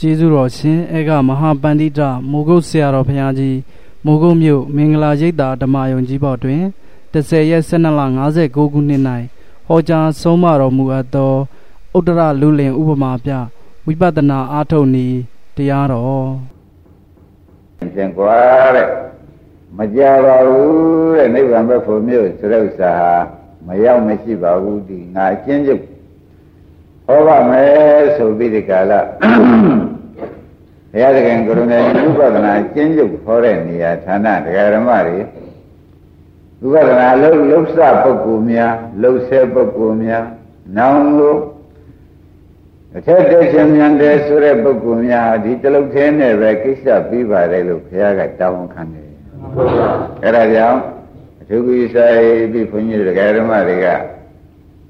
ကျေးဇူးတော်ရှင်အေကမဟာပန္တိတမိုးကုတ်ဆရာတော်ဘုရားကြီးမိုးကုတ်မြို့မင်္ဂလာရိပ်သာဓမ္မယုံကြီးဘော်တွင်10ရက်12လ59ခုနှစ်၌ဟောကြားဆုံးမတော်မူအပ်သောဥတရလူလင်ဥပမာပြဝိပဿနာအာထုတ်နည်းတရားတော်ပြန်ကွာတဲ့မကြပါဘူးတဲ့နိဗ္ဗာန်ဘက်ဖို့မြို့ဆိုတဲ့ဥစ္စာမရောက်မရှိပါဘူးဒီငါအချင်းချုပ် ဟောပါမယ်ဆိုပြီးဒီကာလဘုရားသခင်ကရုဏာဥပဒနာကျင့်ကြုတ်ခေါ်တဲ့နေရာဌာနတရားဓမ္မတွေဥပဒနာလှုပ်လှုပ်ဆပုဂ္ဂိုလ်များလှုပ်ဆဲပုဂ္ဂိုလ်များနောင်ကိုအထက်တခြင်းမြန်တယ်ဆိုတဲ့ပုဂ္ဂိုလ်များဒီတလုတ်သေးနဲ့ပဲကိစ္စပြီးပါတယ်လို့ဘုရားကတောင်းခံတယ်အဲ့ဒါကြောင့်အထူးကြီးဆိုင်ပြီးဘုန်းကြီးတရားဓမ္မတွေက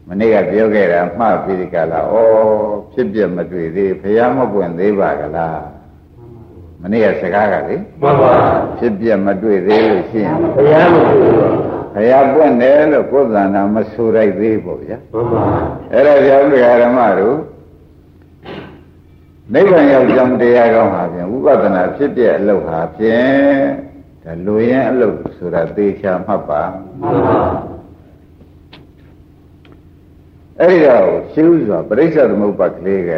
မနေ့ကပြောခဲ့တာမှတ်ပြီးဒီကလာဩဖြစ်ပြမတွေ့သေးဘုရားမပွင့်သေးပါကလားမနေ့ကစကားကလေမှန်ပါဖြစ်ပြမတွေ့သေးလို့ရှိရင်ဘုရားမပွင့်ဘုရားပွင့်တယ်လို့ကိုယ်သဏ္ဍာန်မဆိုရိုက်သေးပေါ့ဗျာမှန်ပါအဲ့ဒါကြောင့်တရားဓမ္မတို့နိဗ္ဗာန်ရောက်ကြောင်းတရားကောင်းဟာဖြင့်ဝိပဿနာဖြစ်ပြအလုပ်ဟာဖြင့်ဒါလူရင်အလုပ်ဆိုတာသေချာမှတ်ပါမှန်ပါ အဲ့ဒီတော့ရှင်းဥစွာပရိစ္ဆေသမုပ္ပါကလေးက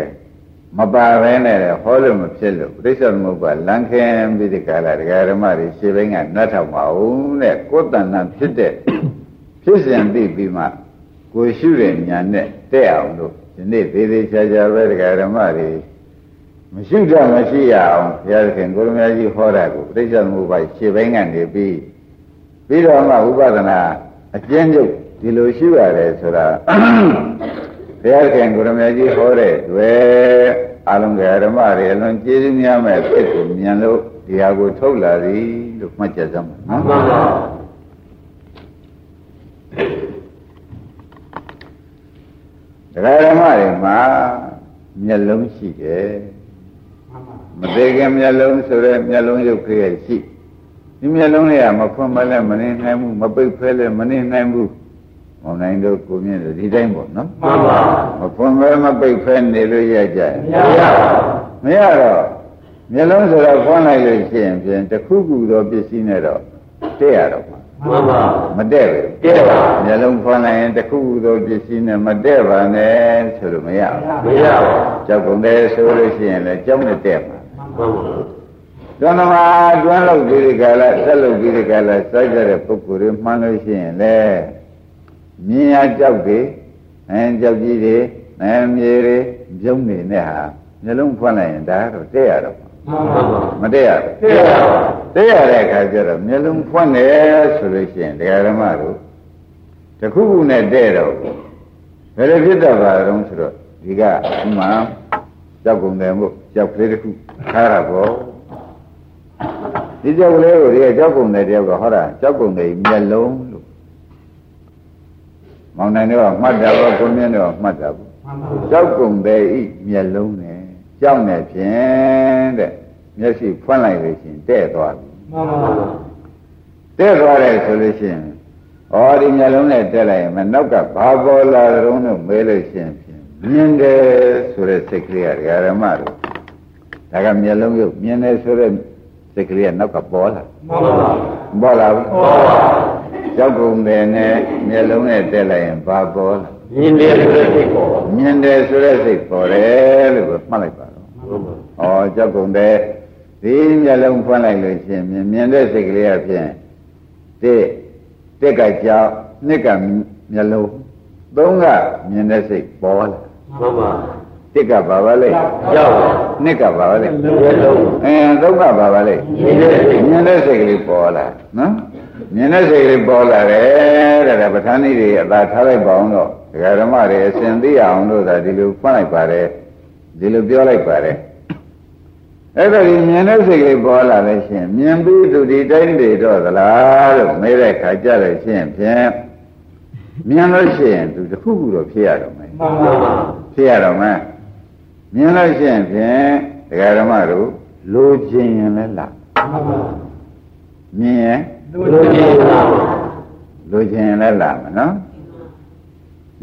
မပါဘဲနဲ့ဟောလို့မဖြစ်လို့ပရိစ္ဆေသမုပ္ပါလန်ခင်ပြီးဒီကလာဒကာဓမ္မတွေရှင်းဘင်းကနှတ်ထောက်ပါဦးတဲ့ကိုယ်တဏ္ဍဖြစ်တဲ့ဖြစ်စဉ်သိပြီးမှကိုရှုတဲ့ညာနဲ့တဲ့အောင်လို့ဒီနေ့သေးသေးချာချာပဲဒကာဓမ္မတွေမရှိတော့မရှိရအောင်ဘုရားခင်ကိုရမကြီးဟောတာကိုပရိစ္ဆေသမုပ္ပါရှင်းဘင်းကနေပြီးပြီးတော့မှဥပဒနာအကျဉ်းချုပ် ဒီလိုရှိရတယ်ဆိုတာဘုရားခင်ကိုရမကြီးဟောတဲ့တွေ့အလုံးကဓမ္မတွေအလွန်ကျေးဇူးများမဲ့ဖြစ်ကိုမြင်လို့ဒီဟာကိုထုတ်လာသည်လို့မှတ်ချက်စမ်းပါနော်မှန်ပါတရားဓမ္မတွေမှာမျက်လုံးရှိတယ်မသေးခင်မျက်လုံးဆိုရဲမျက်လုံးရုပ်ခရရှိဒီမျက်လုံးတွေကမဖွင့်မလဲမနေနိုင်ဘူးမပိတ်ဖဲလဲမနေနိုင်ဘူး မောင်နိုင်တို့ကိုမြင့်တို့ဒီတိုင်းပေါ့နော်မှန်ပါမဖွင့်ပဲမပိတ်ဖဲနေလို့ရကြမရပါဘူးမရတော့မျက်လုံးဆိုတော့ဖွင့်လိုက်လို့ရှိရင်ဖြင့်တစ်ခုခုသောပစ္စည်းနဲ့တော့တဲ့ရတော့မှာမှန်ပါမတဲ့ပဲတဲ့ပါမျက်လုံးဖွင့်လိုက်ရင်တစ်ခုခုသောပစ္စည်းနဲ့မတဲ့ပါနဲ့ဆိုလို့မရဘူးမရပါကြောက်ကုန်တယ်ဆိုလို့ရှိရင်လည်းကြောက်နဲ့တဲ့မှာမှန်ပါတွန်းသမားတွန်းလို့ပြီးဒီကလာဆက်လို့ပြီးဒီကလာစိုက်ကြတဲ့ပုဂ္ဂိုလ်တွေမှန်းလို့ရှိရင်လေ မြင်ရကြောက်တွေအဲကြောက်ကြီးတွေအဲမြေတွေပြုံးနေနဲ့ဟာမျိုးလုံးဖွင့်လိုက်ရင်ဒါတော့တဲ့ရတော့မတဲ့ရဘူးတဲ့ရပါတဲ့ရတဲ့အခါကျတော့မျိုးလုံးဖွင့်တယ်ဆိုလို့ရှိရင်တရားဓမ္မတို့တခုခုနဲ့တဲ့တော့ဘယ်လိုဖြစ်တော့ပါတော့ဆိုတော့ဒီကဥမာကြောက်ကုန်တယ်မို့ကြောက်ကလေးတစ်ခုခါရပေါ့ဒီကြောက်ကလေးကိုဒီကကြောက်ကုန်တယ်တယောက်ကဟောတာကြောက်ကုန်တယ်မျက်လုံး မောင်နိုင်တော့မှတ်တာပေါ့ကိုမြင့်တော့မှတ်တာပေါ့ကြောက်ကုန်တဲ့ဤမျက်လုံးနဲ့ကြောက်နေဖြင့်တဲ့မျက်စိဖွင့်လိုက်လို့ရှိရင်တဲ့သွားပြီမှန်ပါပါတဲ့သွားတယ်ဆိုလို့ရှိရင်ဩဒီမျက်လုံးနဲ့တက်လိုက်ရင်မနောက်ကဘာပေါ်လာတုံးလို့မဲလို့ရှိရင်ဖြင့်မြင်တယ်ဆိုတဲ့စိတ်ကလေးကဓမ္မတို့ဒါကမျက်လုံးရုပ်မြင်တယ်ဆိုတဲ့စိတ်ကလေးကနောက်ကပေါ်လာမှန်ပါပါပေါ်လာဘူးပေါ်ပါ ကြောက်ကုန်တယ်နဲ့မျက်လုံးနဲ့တက်လိုက်ရင်ဘာပေါ်လဲမြင်တယ်ဆိုတဲ့စိတ်ပေါ်မြင်တယ်ဆိုတဲ့စိတ်ပေါ်တယ်လို့မှတ်လိုက်ပါတော့ဩကြောက်ကုန်တယ်ဒီမျက်လုံးဖွင့်လိုက်လို့ရှိရင်မြင်တဲ့စိတ်ကလေးအဖြစ်တစ်တက်ကကြောက်နှစ်ကမျက်လုံးသုံးကမြင်တဲ့စိတ်ပေါ်လာမှန်ပါတစ်ကဘာပါလဲကြောက်နှစ်ကဘာပါလဲမျက်လုံးအဲသုံးကဘာပါလဲမြင်တဲ့စိတ်ကလေးပေါ်လာနော် မြင်တဲ့စိတ်လေးပေါ်လာတယ်တဲ့ဒါပဋ္ဌာန်းကြီးတွေအသာထားလိုက်ပါအောင်တော့ဒကာဓမ္မတွေအစဉ်သိအောင်လို့ဒါဒီလိုဖွင့်လိုက်ပါတယ်ဒီလိုပြောလိုက်ပါတယ်အဲ့ဒါဒီမြင်တဲ့စိတ်လေးပေါ်လာလို့ရှိရင်မြင်ပြီးသူဒီတိုင်းတွေတော့သလားလို့မေးတဲ့ခါကြလို့ရှိရင်ဖြင့်မြင်လို့ရှိရင်သူတခုခုတော့ဖြစ်ရတော့မယ်မှန်ပါပါဖြစ်ရတော့မယ်မြင်လို့ရှိရင်ဖြင့်ဒကာဓမ္မတို့လိုချင်ရင်လည်းလာမှန်ပါမြင်ရင် လိုချင်လာလိုချင်ရင်လည်းလာမယ်နော်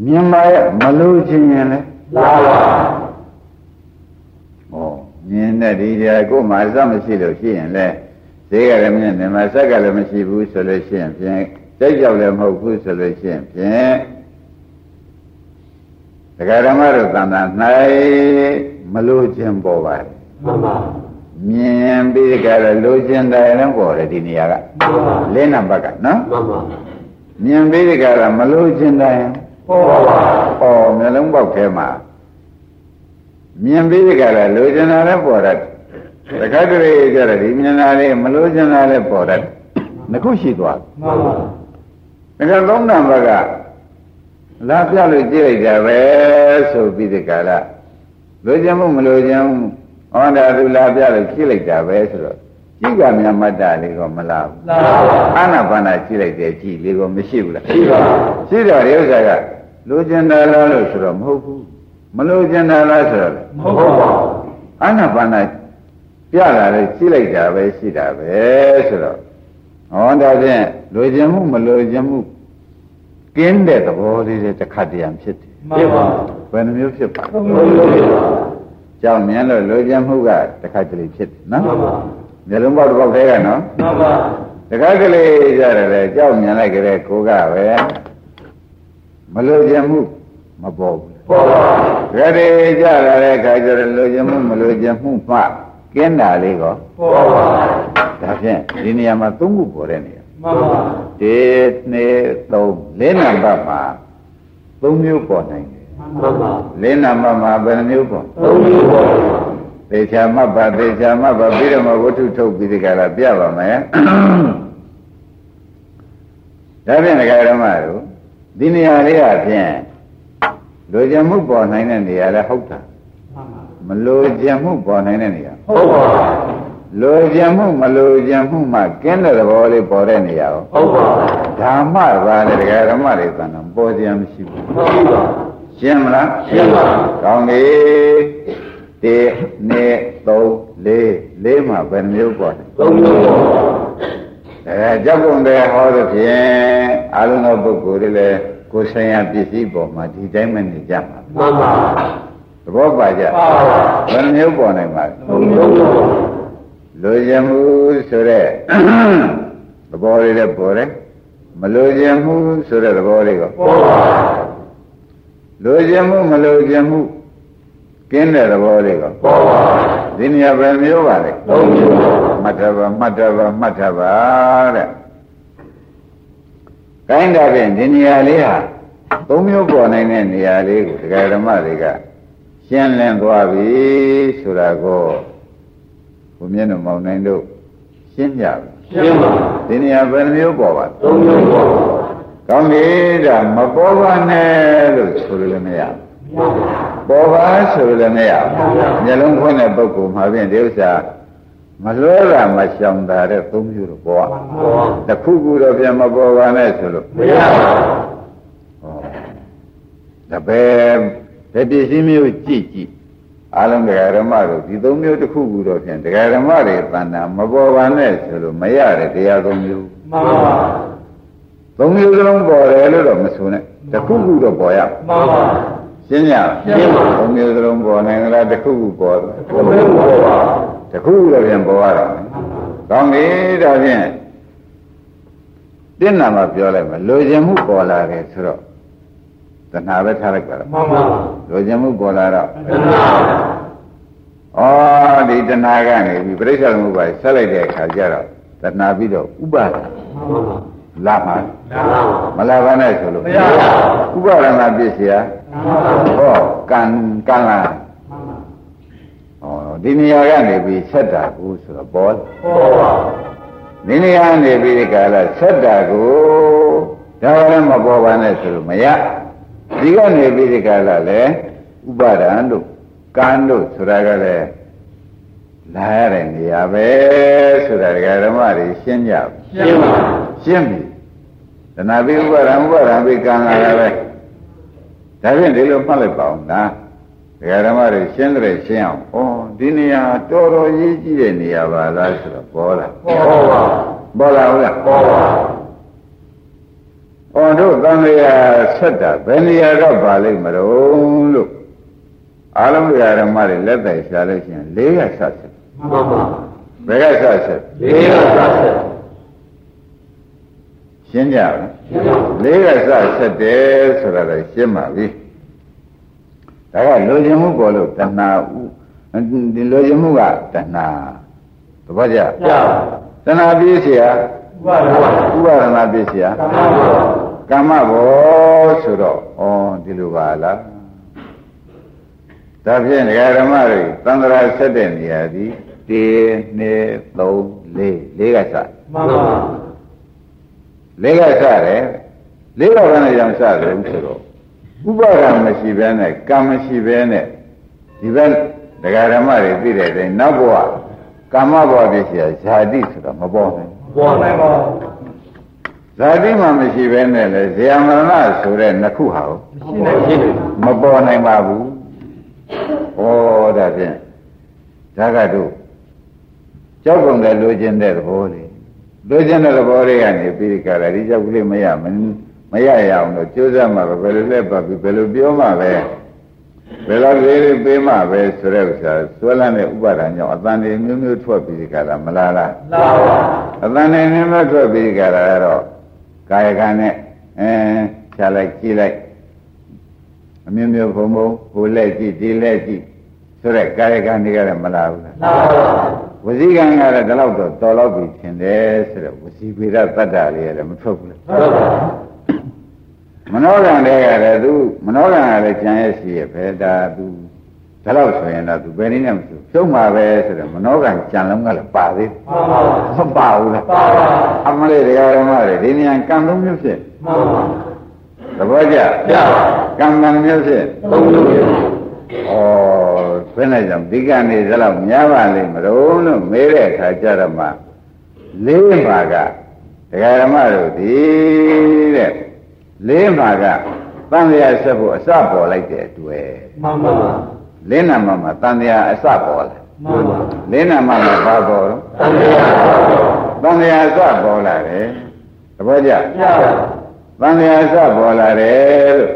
မြင်ပါရဲ့မလိုချင်ရင်လည်းလာပါဩမြင်နဲ့ဒီတရားကိုယ်မှာအစမရှိလို့ရှိရင်လေဈေးကလည်းမင်းနေမှာဆက်ကလည်းမရှိဘူးဆိုလို့ရှိရင်ဖြင့်စိတ်ကြောက်လည်းမဟုတ်ဘူးဆိုလို့ရှိရင်ဖြင့်ဒကာဓမ္မတို့သံသာ၌မလို့ခြင်းပေါ်ပါတယ်မှန်ပါ မြင်ပြီးကြတော့လိုချင်တယ်လည်းပေါ်တယ်ဒီနေရာကမှန်ပါလေးနံပါတ်ကနော်မှန်ပါမြင်ပြီးကြတော့မလိုချင်တယ်ဟုတ်ပါဩမျိုးလုံးပေါက်ထဲမှာမြင်ပြီးကြတော့လိုချင်တာလည်းပေါ်တယ်တခါတလေကြတော့ဒီမြင်တာလေးမလိုချင်တာလည်းပေါ်တယ်နှစ်ခုရှိသွားမှန်ပါတယ်ဒါကသုံးနံပါတ်ကလာပြလို့ကြည့်လိုက်တာပဲဆိုပြီးဒီကလာလိုချင်မှုမလိုချင်မှု ဟောတာသူလာပြလို့ကြည့်လိုက်တာပဲဆိုတော့ကြည့်ကမြတ်မတ္တလေးကမလားဘူးလာပါအာနာပါနာကြည့်လိုက်တယ်ကြည့်လေးကမရှိဘူးလားရှိပါရှိတော့ဒီဥစ္စာကလိုချင်တယ်လားလို့ဆိုတော့မဟုတ်ဘူးမလိုချင်တယ်လားဆိုတော့မဟုတ်ပါအာနာပါနာပြလာတယ်ကြည့်လိုက်တာပဲရှိတာပဲဆိုတော့ဟောဒါဖြင့်လိုချင်မှုမလိုချင်မှုကင်းတဲ့သဘောလေးတွေတစ်ခါတည်းဖြစ်တယ်မှန်ပါဘယ်နှမျိုးဖြစ်ပါဟုတ်ပါ ကြောင့်မြင်လို့လိုချင်မှုကတစ်ခါတည်းဖြစ်တယ်နော်မှန်ပါမျိုးလုံးပေါက်တစ်ပေါက်သေးကနော်မှန်ပါတခါကလေးကြရတယ်လေကြောက်မြင်လိုက်ကြတဲ့ကိုကပဲမလိုချင်မှုမပေါ်ဘူးပေါ်ပါတခါတည်းကြရတဲ့ခါကျတော့လိုချင်မှုမလိုချင်မှုမှကင်းတာလေးကောပေါ်ပါဒါဖြင့်ဒီနေရာမှာသုံးခုပေါ်တဲ့နေရာမှန်ပါဒီနှစ်သုံးလေးနံပါတ်မှာသုံးမျိုးပေါ်နိုင်တယ်မှန်ပါ လေးနံပါတ်မှာဘယ်နှမျိုးပေါ်သုံးမျိုးပေါ်ပါသေချာမှတ်ပါသေချာမှတ်ပါပြီးတော့မှဝတ္ထုထုတ်ပြီးဒီကလာပြပါမယ်ဒါဖြင့်ဒကာရမတို့ဒီနေရာလေးအပြင်လိုချင်မှုပေါ်နိုင်တဲ့နေရာလည်းဟုတ်တာမလိုချင်မှုပေါ်နိုင်တဲ့နေရာဟုတ်ပါလိုချင်မှုမလိုချင်မှုမှကင်းတဲ့သဘောလေးပေါ်တဲ့နေရာရောဟုတ်ပါဓမ္မဘာလဲဒကာရမတွေကတော့ပေါ်ကြမရှိဘူးဟုတ်ပါ ရှင်းမလားရှင်းပါကောင်းပြီ1 2 3 4လေးမှဘယ်နှမျိုးပေါ်လဲသုံးမျိုးပေါ်ပါအဲကြောက်ကုန်တဲ့ဟောတဲ့ဖြင့်အာလုံးသောပုဂ္ဂိုလ်တွေလည်းကိုယ်ဆိုင်ရာပစ္စည်းပေါ်မှာဒီတိုင်းမနေကြမှာမှန်ပါသဘောပါကြပါပါဘယ်နှမျိုးပေါ်နိုင်ပါလဲသုံးမျိုးပေါ်ပါလိုချင်မှုဆိုတဲ့သဘောလေးလည်းပေါ်တယ်မလိုချင်မှုဆိုတဲ့သဘောလေးကပေါ်ပါ လိုချင်မှုမလိုချင်မှုကင်းတဲ့သဘောလေးကပေါ်ပါဒီနေရာပဲမျိုးပါလေသုံးမျိုးပေါ်ပါမှတ်တပါမှတ်တပါမှတ်တပါတဲ့။ကိုင်းတာဖြင့်ဒီနေရာလေးဟာသုံးမျိုးပေါ်နိုင်တဲ့နေရာလေးကိုဒကာဓမ္မတွေကရှင်းလင်းသွားပြီဆိုတာကိုဘုမျက်နှာမောင်နိုင်တို့ရှင်းကြပြီရှင်းပါ။ဒီနေရာဘယ်နှမျိုးပေါ်ပါလဲသုံးမျိုးပေါ်ပါ။ ကောင်းပြီဒါမပေါ်ပါနဲ့လို့ဆိုလို့လည်းမရဘူးမှန်ပါပေါ်ပါဆိုလို့လည်းမရဘူးမျက်လုံးဖွင့်တဲ့ပုဂ္ဂိုလ်မှာဖြင့်ဒီဥစ္စာမလွဲတာမရှောင်တာတဲ့သုံးမျိုးတော့ပေါ်ပေါ်ပါတခုခုတော့ပြန်မပေါ်ပါနဲ့ဆိုလို့မရပါဟောဒါပဲဘယ်ပစ္စည်းမျိုးကြည့်ကြည့်အလုံးတရားဓမ္မတို့ဒီသုံးမျိုးတစ်ခုခုတော့ဖြင့်တရားဓမ္မတွေတဏ္ဍာမပေါ်ပါနဲ့ဆိုလို့မရတဲ့တရားသုံးမျိုးမှန်ပါ သုံးမျိုးစလုံးပေါ်တယ်လို့တော့မဆိုနဲ့တခုခုတော့ပေါ်ရမယ်မှန်ပါရှင်းကြလားရှင်းပါသုံးမျိုးစလုံးပေါ်နိုင်လားတစ်ခုခုပေါ်တယ်သုံးမျိုးပေါ်ပါတစ်ခုခုတော့ပြန်ပေါ်ရတော့မယ်ကောင်းပြီဒါဖြင့်တင်းနာမှာပြောလိုက်မယ်လိုချင်မှုပေါ်လာတယ်ဆိုတော့တဏှာပဲထားလိုက်ပါတော့မှန်ပါလိုချင်မှုပေါ်လာတော့တဏှာဩဒီတဏှာကနေပြီးပြိဿသမုပ္ပါဆက်လိုက်တဲ့အခါကျတော့တဏှာပြီးတော့ဥပါဒမှန်ပါ လာမှာတဏှာမလာပါနဲ့ဆိုလို့မရပါဥပါဒနာပြည့်စရာမှန်ပါဟောကံကံလာဩဒီနေရာကနေပြီးဆက်တာကိုဆိုတော့ပေါ်တယ်ပေါ်ပါဒီနေရာနေပြီးဒီကာလဆက်တာကိုဒါလည်းမပေါ်ပါနဲ့ဆိုလို့မရဒီကနေပြီးဒီကာလလည်းဥပါဒံတို့ကံတို့ဆိုတာကလည်းလာရတဲ့နေရာပဲဆိုတာဒကာဓမ္မတွေရှင်းကြပါရှင်းပါရှင်းပြီ တဏှာပြီးဥပါဒံဥပါဒံပြီးကံလာတာပဲဒါဖြင့်ဒီလိုမှတ်လိုက်ပါအောင်ဒါဒကာဓမ္မတွေရှင်းတယ်ရှင်းအောင်ဩဒီနေရာတော်တော်ရေးကြည့်တဲ့နေရာပါလားဆိုတော့ပေါ်လာပေါ်ပါပေါ်လာဟုတ်လားပေါ်ပါ။အော်တို့သံဃာဆက်တာဘယ်နေရာကပါလိမ့်မလို့လို့အားလုံးဓမ္မတွေလက်တိုင်ရှာလို့ရှိရင်လေးကဆက်ဆက်မှန်ပါဘယ်ကဆက်ဆက်လေးကစားဆက် ရှင်းကြလားလေးကဆက်ဆက်တယ်ဆိုတာလည်းရှင်းပါပြီဒါကလိုချင်မှုပေါ်လို့တဏှာဥဒီလိုချင်မှုကတဏှာသဘောကျ ရ တဏှာပြည့်เสีย ဥပါဒဝ ဥပါဒနာပြည့်เสีย ကမ္မဘောကမ္မဘောဆိုတော့ဩဒီလိုပါလားဒါဖြင့်ဒကာဓမ္မတွေသံဃာဆက်တဲ့နေရာဒီ1 2 3 4လေးကစ မှန်ပါ လေးကစတယ်လေးပါးကနေရောင်စတယ်ဆိုတော့ဥပါဒံမရှိဘဲနဲ့ကံမရှိဘဲနဲ့ဒီဘက်ဒဂရမတွေသိတဲ့အချိန်နောက်ဘဝကာမဘဝပြည့်စရာဇာတိဆိုတာမပေါ်နိုင်ဘူးပေါ်နိုင်ပါဇာတိမှမရှိဘဲနဲ့လေဇေယမရဏဆိုတဲ့နှစ်ခုဟာမပေါ်နိုင်ပါဘူးဩဒါဖြင့်ဒါကတို့ကြောက်ကုန်တယ်လိုချင်တဲ့သဘောလေ လိုချင်တဲ့သဘောလေးကနေပြီးဒီကရဒီကြောက်ကလေးမရမမရရအောင်လို့ကြိုးစားမှာပဲဘယ်လိုလဲပတ်ပြီးဘယ်လိုပြောမှပဲဘယ်လိုလေးလေးပေးမှပဲဆိုတဲ့ဥစ္စာဆွဲလန်းတဲ့ဥပါဒဏ်ကြောင့်အတန်တွေမျိုးမျိုးထွက်ပြီးဒီကရမလားလားလာပါအတန်နဲ့နည်းမထွက်ပြီးကြတာကတော့ကာယကံနဲ့အဲခြားလိုက်ကြည့်လိုက်အမျိုးမျိုးဘုံဘုံဟိုလက်ကြည့်ဒီလက်ကြည့်ဆိုတော့ကာယကံတွေကလည်းမလာဘူးလားလာပါ ဝစီကံကလည်းဒီလောက်တော့တော်တော့ပြီထင်တယ်ဆိုတော့ဝစီပေရတတ္တလေးလည်းမထွက်ဘူးလားဟုတ်ပါမနောကံတွေကလည်းသူမနောကံကလည်းကြံရဲ့ရှိရဲ့ပဲဒါသူဒါတော့ဆိုရင်တော့သူဘယ်နည်းနဲ့မဆိုဖြုံးမှာပဲဆိုတော့မနောကံကြံလုံးကလည်းပါသေးတယ်မှန်ပါမပါဘူးလားပါပါအမလေးတရားဓမ္မတွေဒီနေရာကံသုံးမျိုးဖြစ်မှန်ပါသဘောကျရပါကံကံမျိုးဖြစ်သုံးလုံးရ ဩဘယ်နဲ့ကြောင့်ဒီကံနေသလောက်များပါလိမ့်မလို့လို့မေးတဲ့အခါကျတော့မှလေးပါကတရားဓမ္မတို့ဒီတဲ့လေးပါကတန်လျာဆက်ဖို့အစပေါ်လိုက်တဲ့အတွက်မှန်ပါလေးနာမမှာတန်လျာအစပေါ်လာမှန်ပါလေးနာမမှာဘာပေါ်တော့တန်တရားတန်လျာအစပေါ်လာတယ်သဘောကျရပါတန်လျာအစပေါ်လာတယ်လို့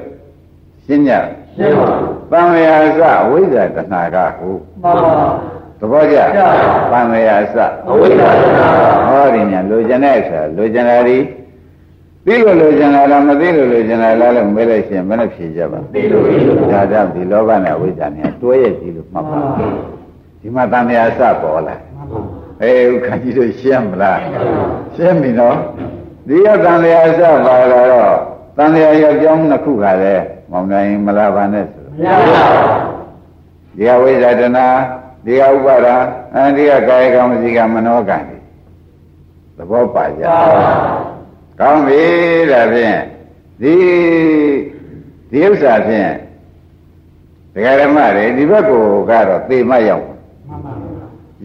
ရှင်းကြရှင်းပါ တန်လျာအစဝိဇ္ဇာတဏှာကဟုမှန်ပါသဘောကျကျပါတန်လျာအစအဝိဇ္ဇာတနာဟောဒီညာလိုချင်တဲ့အခါလိုချင်တာဒီသိလို့လိုချင်တာလားမသိလို့လိုချင်တာလားလို့မေးလိုက်ရှင်ဘယ်နဲ့ဖြေကြပါသိလို့သိလို့ဒါကြောင့်ဒီလောဘနဲ့ဝိဇ္ဇာနဲ့တွဲရကြည့်လို့မှတ်ပါဒီမှာတန်လျာအစပေါ်လာအေးဥက္ကကြီးတို့ရှင်းမလားရှင်းပြီနော်ဒီရတန်လျာအစပါလာတော့တန်လျာရောက်ကြောင်းနှစ်ခုကလည်းမောင်နိုင်မလာပါနဲ့ဆို ရပါဒီကဝိဇ္ဇာတနာဒီကဥပါဒာအဲဒီကကာယကံမစီကမနောကံတွေသဘောပါကြပါပါကောင်းပြီဒါဖြင့်ဒီဒီဥစ္စာဖြင့်ဒကာဓမ္မတွေဒီဘက်ကိုကတော့သေမရောက်မှန်ပါ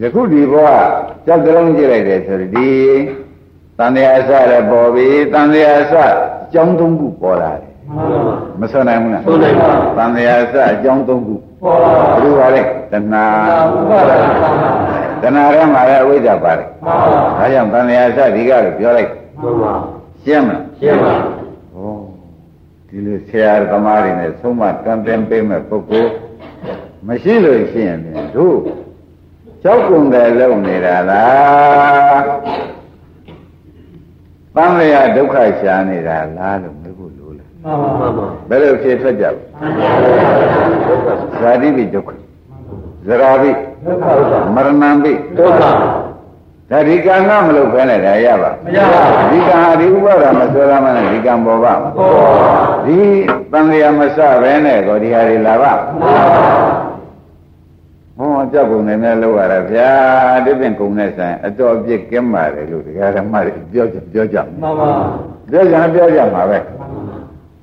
ယခုဒီဘဝကြောက်ကြလုံးကြည့်လိုက်တယ်ဆိုတော့ဒီတန်တရားအစလည်းပေါ်ပြီတန်တရားအစအကြောင်းသုံးခုပေါ်လာတယ် မှန်ပါမဆွနိုင်ဘူးလားဆွနိုင်ပါတန်တရားအစအကြောင်းသုံးခုပေါ်ပါဘယ်လိုပါလဲတဏှာဥပါဒနာတဏှာထဲမှာလည်းအဝိဇ္ဇာပါတယ်မှန်ပါဒါကြောင့်တန်တရားအစဒီကလို့ပြောလိုက်မှန်ပါရှင်းမလားရှင်းပါဩဒီလိုဆရာသမားတွေနဲ့သုံးမတန်တင်ပေးမဲ့ပုဂ္ဂိုလ်မရှိလို့ရှိရင်ဖြင့်တို့ကြောက်ကုန်တယ်လုံနေတာလားတန်လျာဒုက္ခရှာနေတာလားလို့ ဘယ်လိုဖြေထွက်ကြလဲဇာတိပိဒုက္ခဇရာပိဒုက္ခဥစ္စာမရဏံပိဒုက္ခဒါဒီကံကမလုပ်ဖဲနဲ့ဒါရပါမရပါဘူးဒီကံဟာဒီဥပါဒမဆွဲရမနဲ့ဒီကံပေါ်ပါပေါ်ပါဒီတန်လျာမစပဲနဲ့ကိုဒီဟာတွေလာပါဟောကြောက်ကုန်နေနဲ့လောက်ရတာဗျာဒီပြင်ကုန်နဲ့ဆိုင်အတော်အပြစ်ကင်းပါတယ်လို့တရားဓမ္မတွေပြောကြပြောကြမှန်ပါပြောကြပြောကြမှာပဲ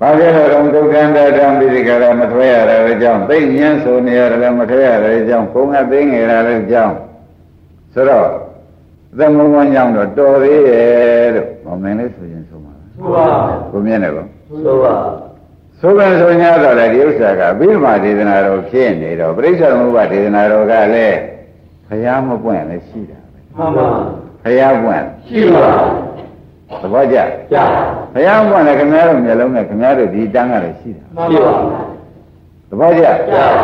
ဘာဖြစ်လို့တော့ဒုက္ခန္တတံပိရိကရမထွဲရတဲ့အကြောင်းသိဉ္ဇဆိုနေရတယ်မထွဲရတဲ့အကြောင်းကိုယ်ကသိငယ်ရတဲ့အကြောင်းဆိုတော့သမုံဝမ်းကြောင့်တော့တော်သေးရဲ့လို့မောင်နိုင်လေးဆိုရင်ဆိုမှာဆိုပါကိုမြင်တယ်ကောဆိုပါဆိုကံဆိုညာတော့လေဒီဥစ္စာကဘိဓမ္မာဒေသနာတော်ဖြစ်နေတော့ပြိဿသမုပ္ပါဒေသနာတော်ကလည်းဖျားမပွင့်လည်းရှိတာပဲမှန်ပါဖျားပွင့်ရှိပါသဘောကျကြာ ဘုရားကလည်းခင်ဗျားတို့မျက်လုံးနဲ့ခင်ဗျားတို့ဒီတန်းကလည်းရှိတာမှန်ပါသဘောကျ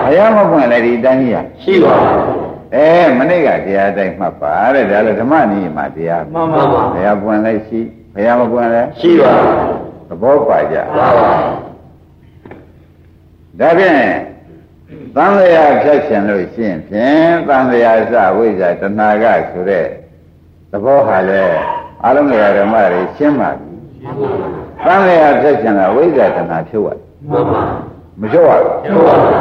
ဘုရားမပွင့်လည်းဒီတန်းကြီးရရှိပါဘူးအဲမနေ့ကတရားတိုင်းမှတ်ပါတဲ့ဒါလည်းဓမ္မနည်းမှာတရားမှန်ပါပါဘုရားပွင့်လည်းရှိဘုရားမပွင့်လည်းရှိပါဘူးသဘောပါကြပါပါဒါဖြင့်သံဃာဖြတ်ရှင်လို့ရှိရင်ဖြင့်သံဃာစဝိဇ္ဇာတဏှာကဆိုတဲ့သဘောဟာလေအလုံးစုံဓမ္မတွေရှင်းပါပြီ သံဃာဖြတ်ရှင်တာဝိဇ္ဇာတဏှာဖြုတ်ရမှန်ပါမဖြုတ်ရဘူးရှိပါဘူး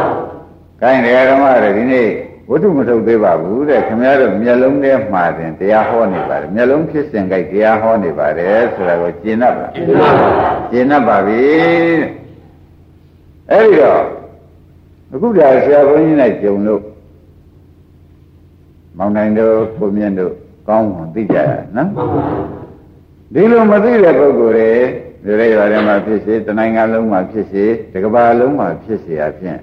။ခိုင်းတရားဓမ္မတွေဒီနေ့ဝတ္ထုမထုတ်သေးပါဘူးတဲ့ခင်ဗျားတို့မျက်လုံးထဲမှာတင်တရားဟောနေပါတယ်မျက်လုံးဖြစ်စဉ်ကြိုက်တရားဟောနေပါတယ်ဆိုတာကိုကျင့်납လားရှိပါဘူးကျင့်납ပါပြီတဲ့အဲ့ဒီတော့အခုဒါဆရာဘုန်းကြီးနဲ့ကြုံလို့မောင်နိုင်တို့ကိုမြင့်တို့ကောင်းအောင်သိကြရနော်မှန်ပါ ဒီလိုမသိတဲ့ပုဂ္ဂိုလ်တွေဒီရဲရွာထဲမှာဖြစ်စေတနိုင်ငံလုံးမှာဖြစ်စေတကဘာလုံးမှာဖြစ်စေအပြင်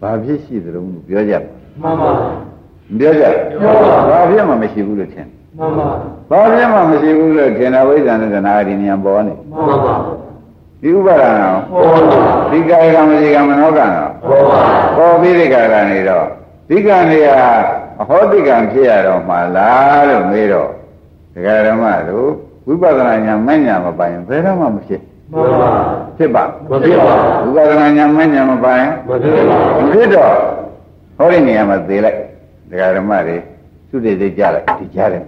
ဘာဖြစ်ရှိသလဲလို့ပြောကြပါမှန်ပါမပြောကြပြောပါဘာဖြစ်မှမရှိဘူးလို့ထင်မှန်ပါဘာဖြစ်မှမရှိဘူးလို့ထင်တာဝိဇ္ဇာနဲ့သနာဒီနေရာပေါ်နေမှန်ပါဒီဥပါဒနာဟောပါဒီကာယကံမရှိကံမနောကံတော့ဟောပါပေါ်ပြီးဒီကာယကနေတော့ဒီကံတွေကအဟောတိကံဖြစ်ရတော့မှလားလို့မေးတော့ဒကာဓမ္မတို့ ဝိပဿနာဉာဏ်မဉာဏ်မပိုင်ဘယ်တော့မှမဖြစ်မှန်ပါဖြစ်ပါမဖြစ်ပါဝိပဿနာဉာဏ်မဉာဏ်မပိုင်မဖြစ်ပါမဖြစ်တော့ဟောဒီနေရာမှာသေလိုက်ဒကာဓမ္မတွေသုတေသိကြလိုက်ဒီကြားတယ်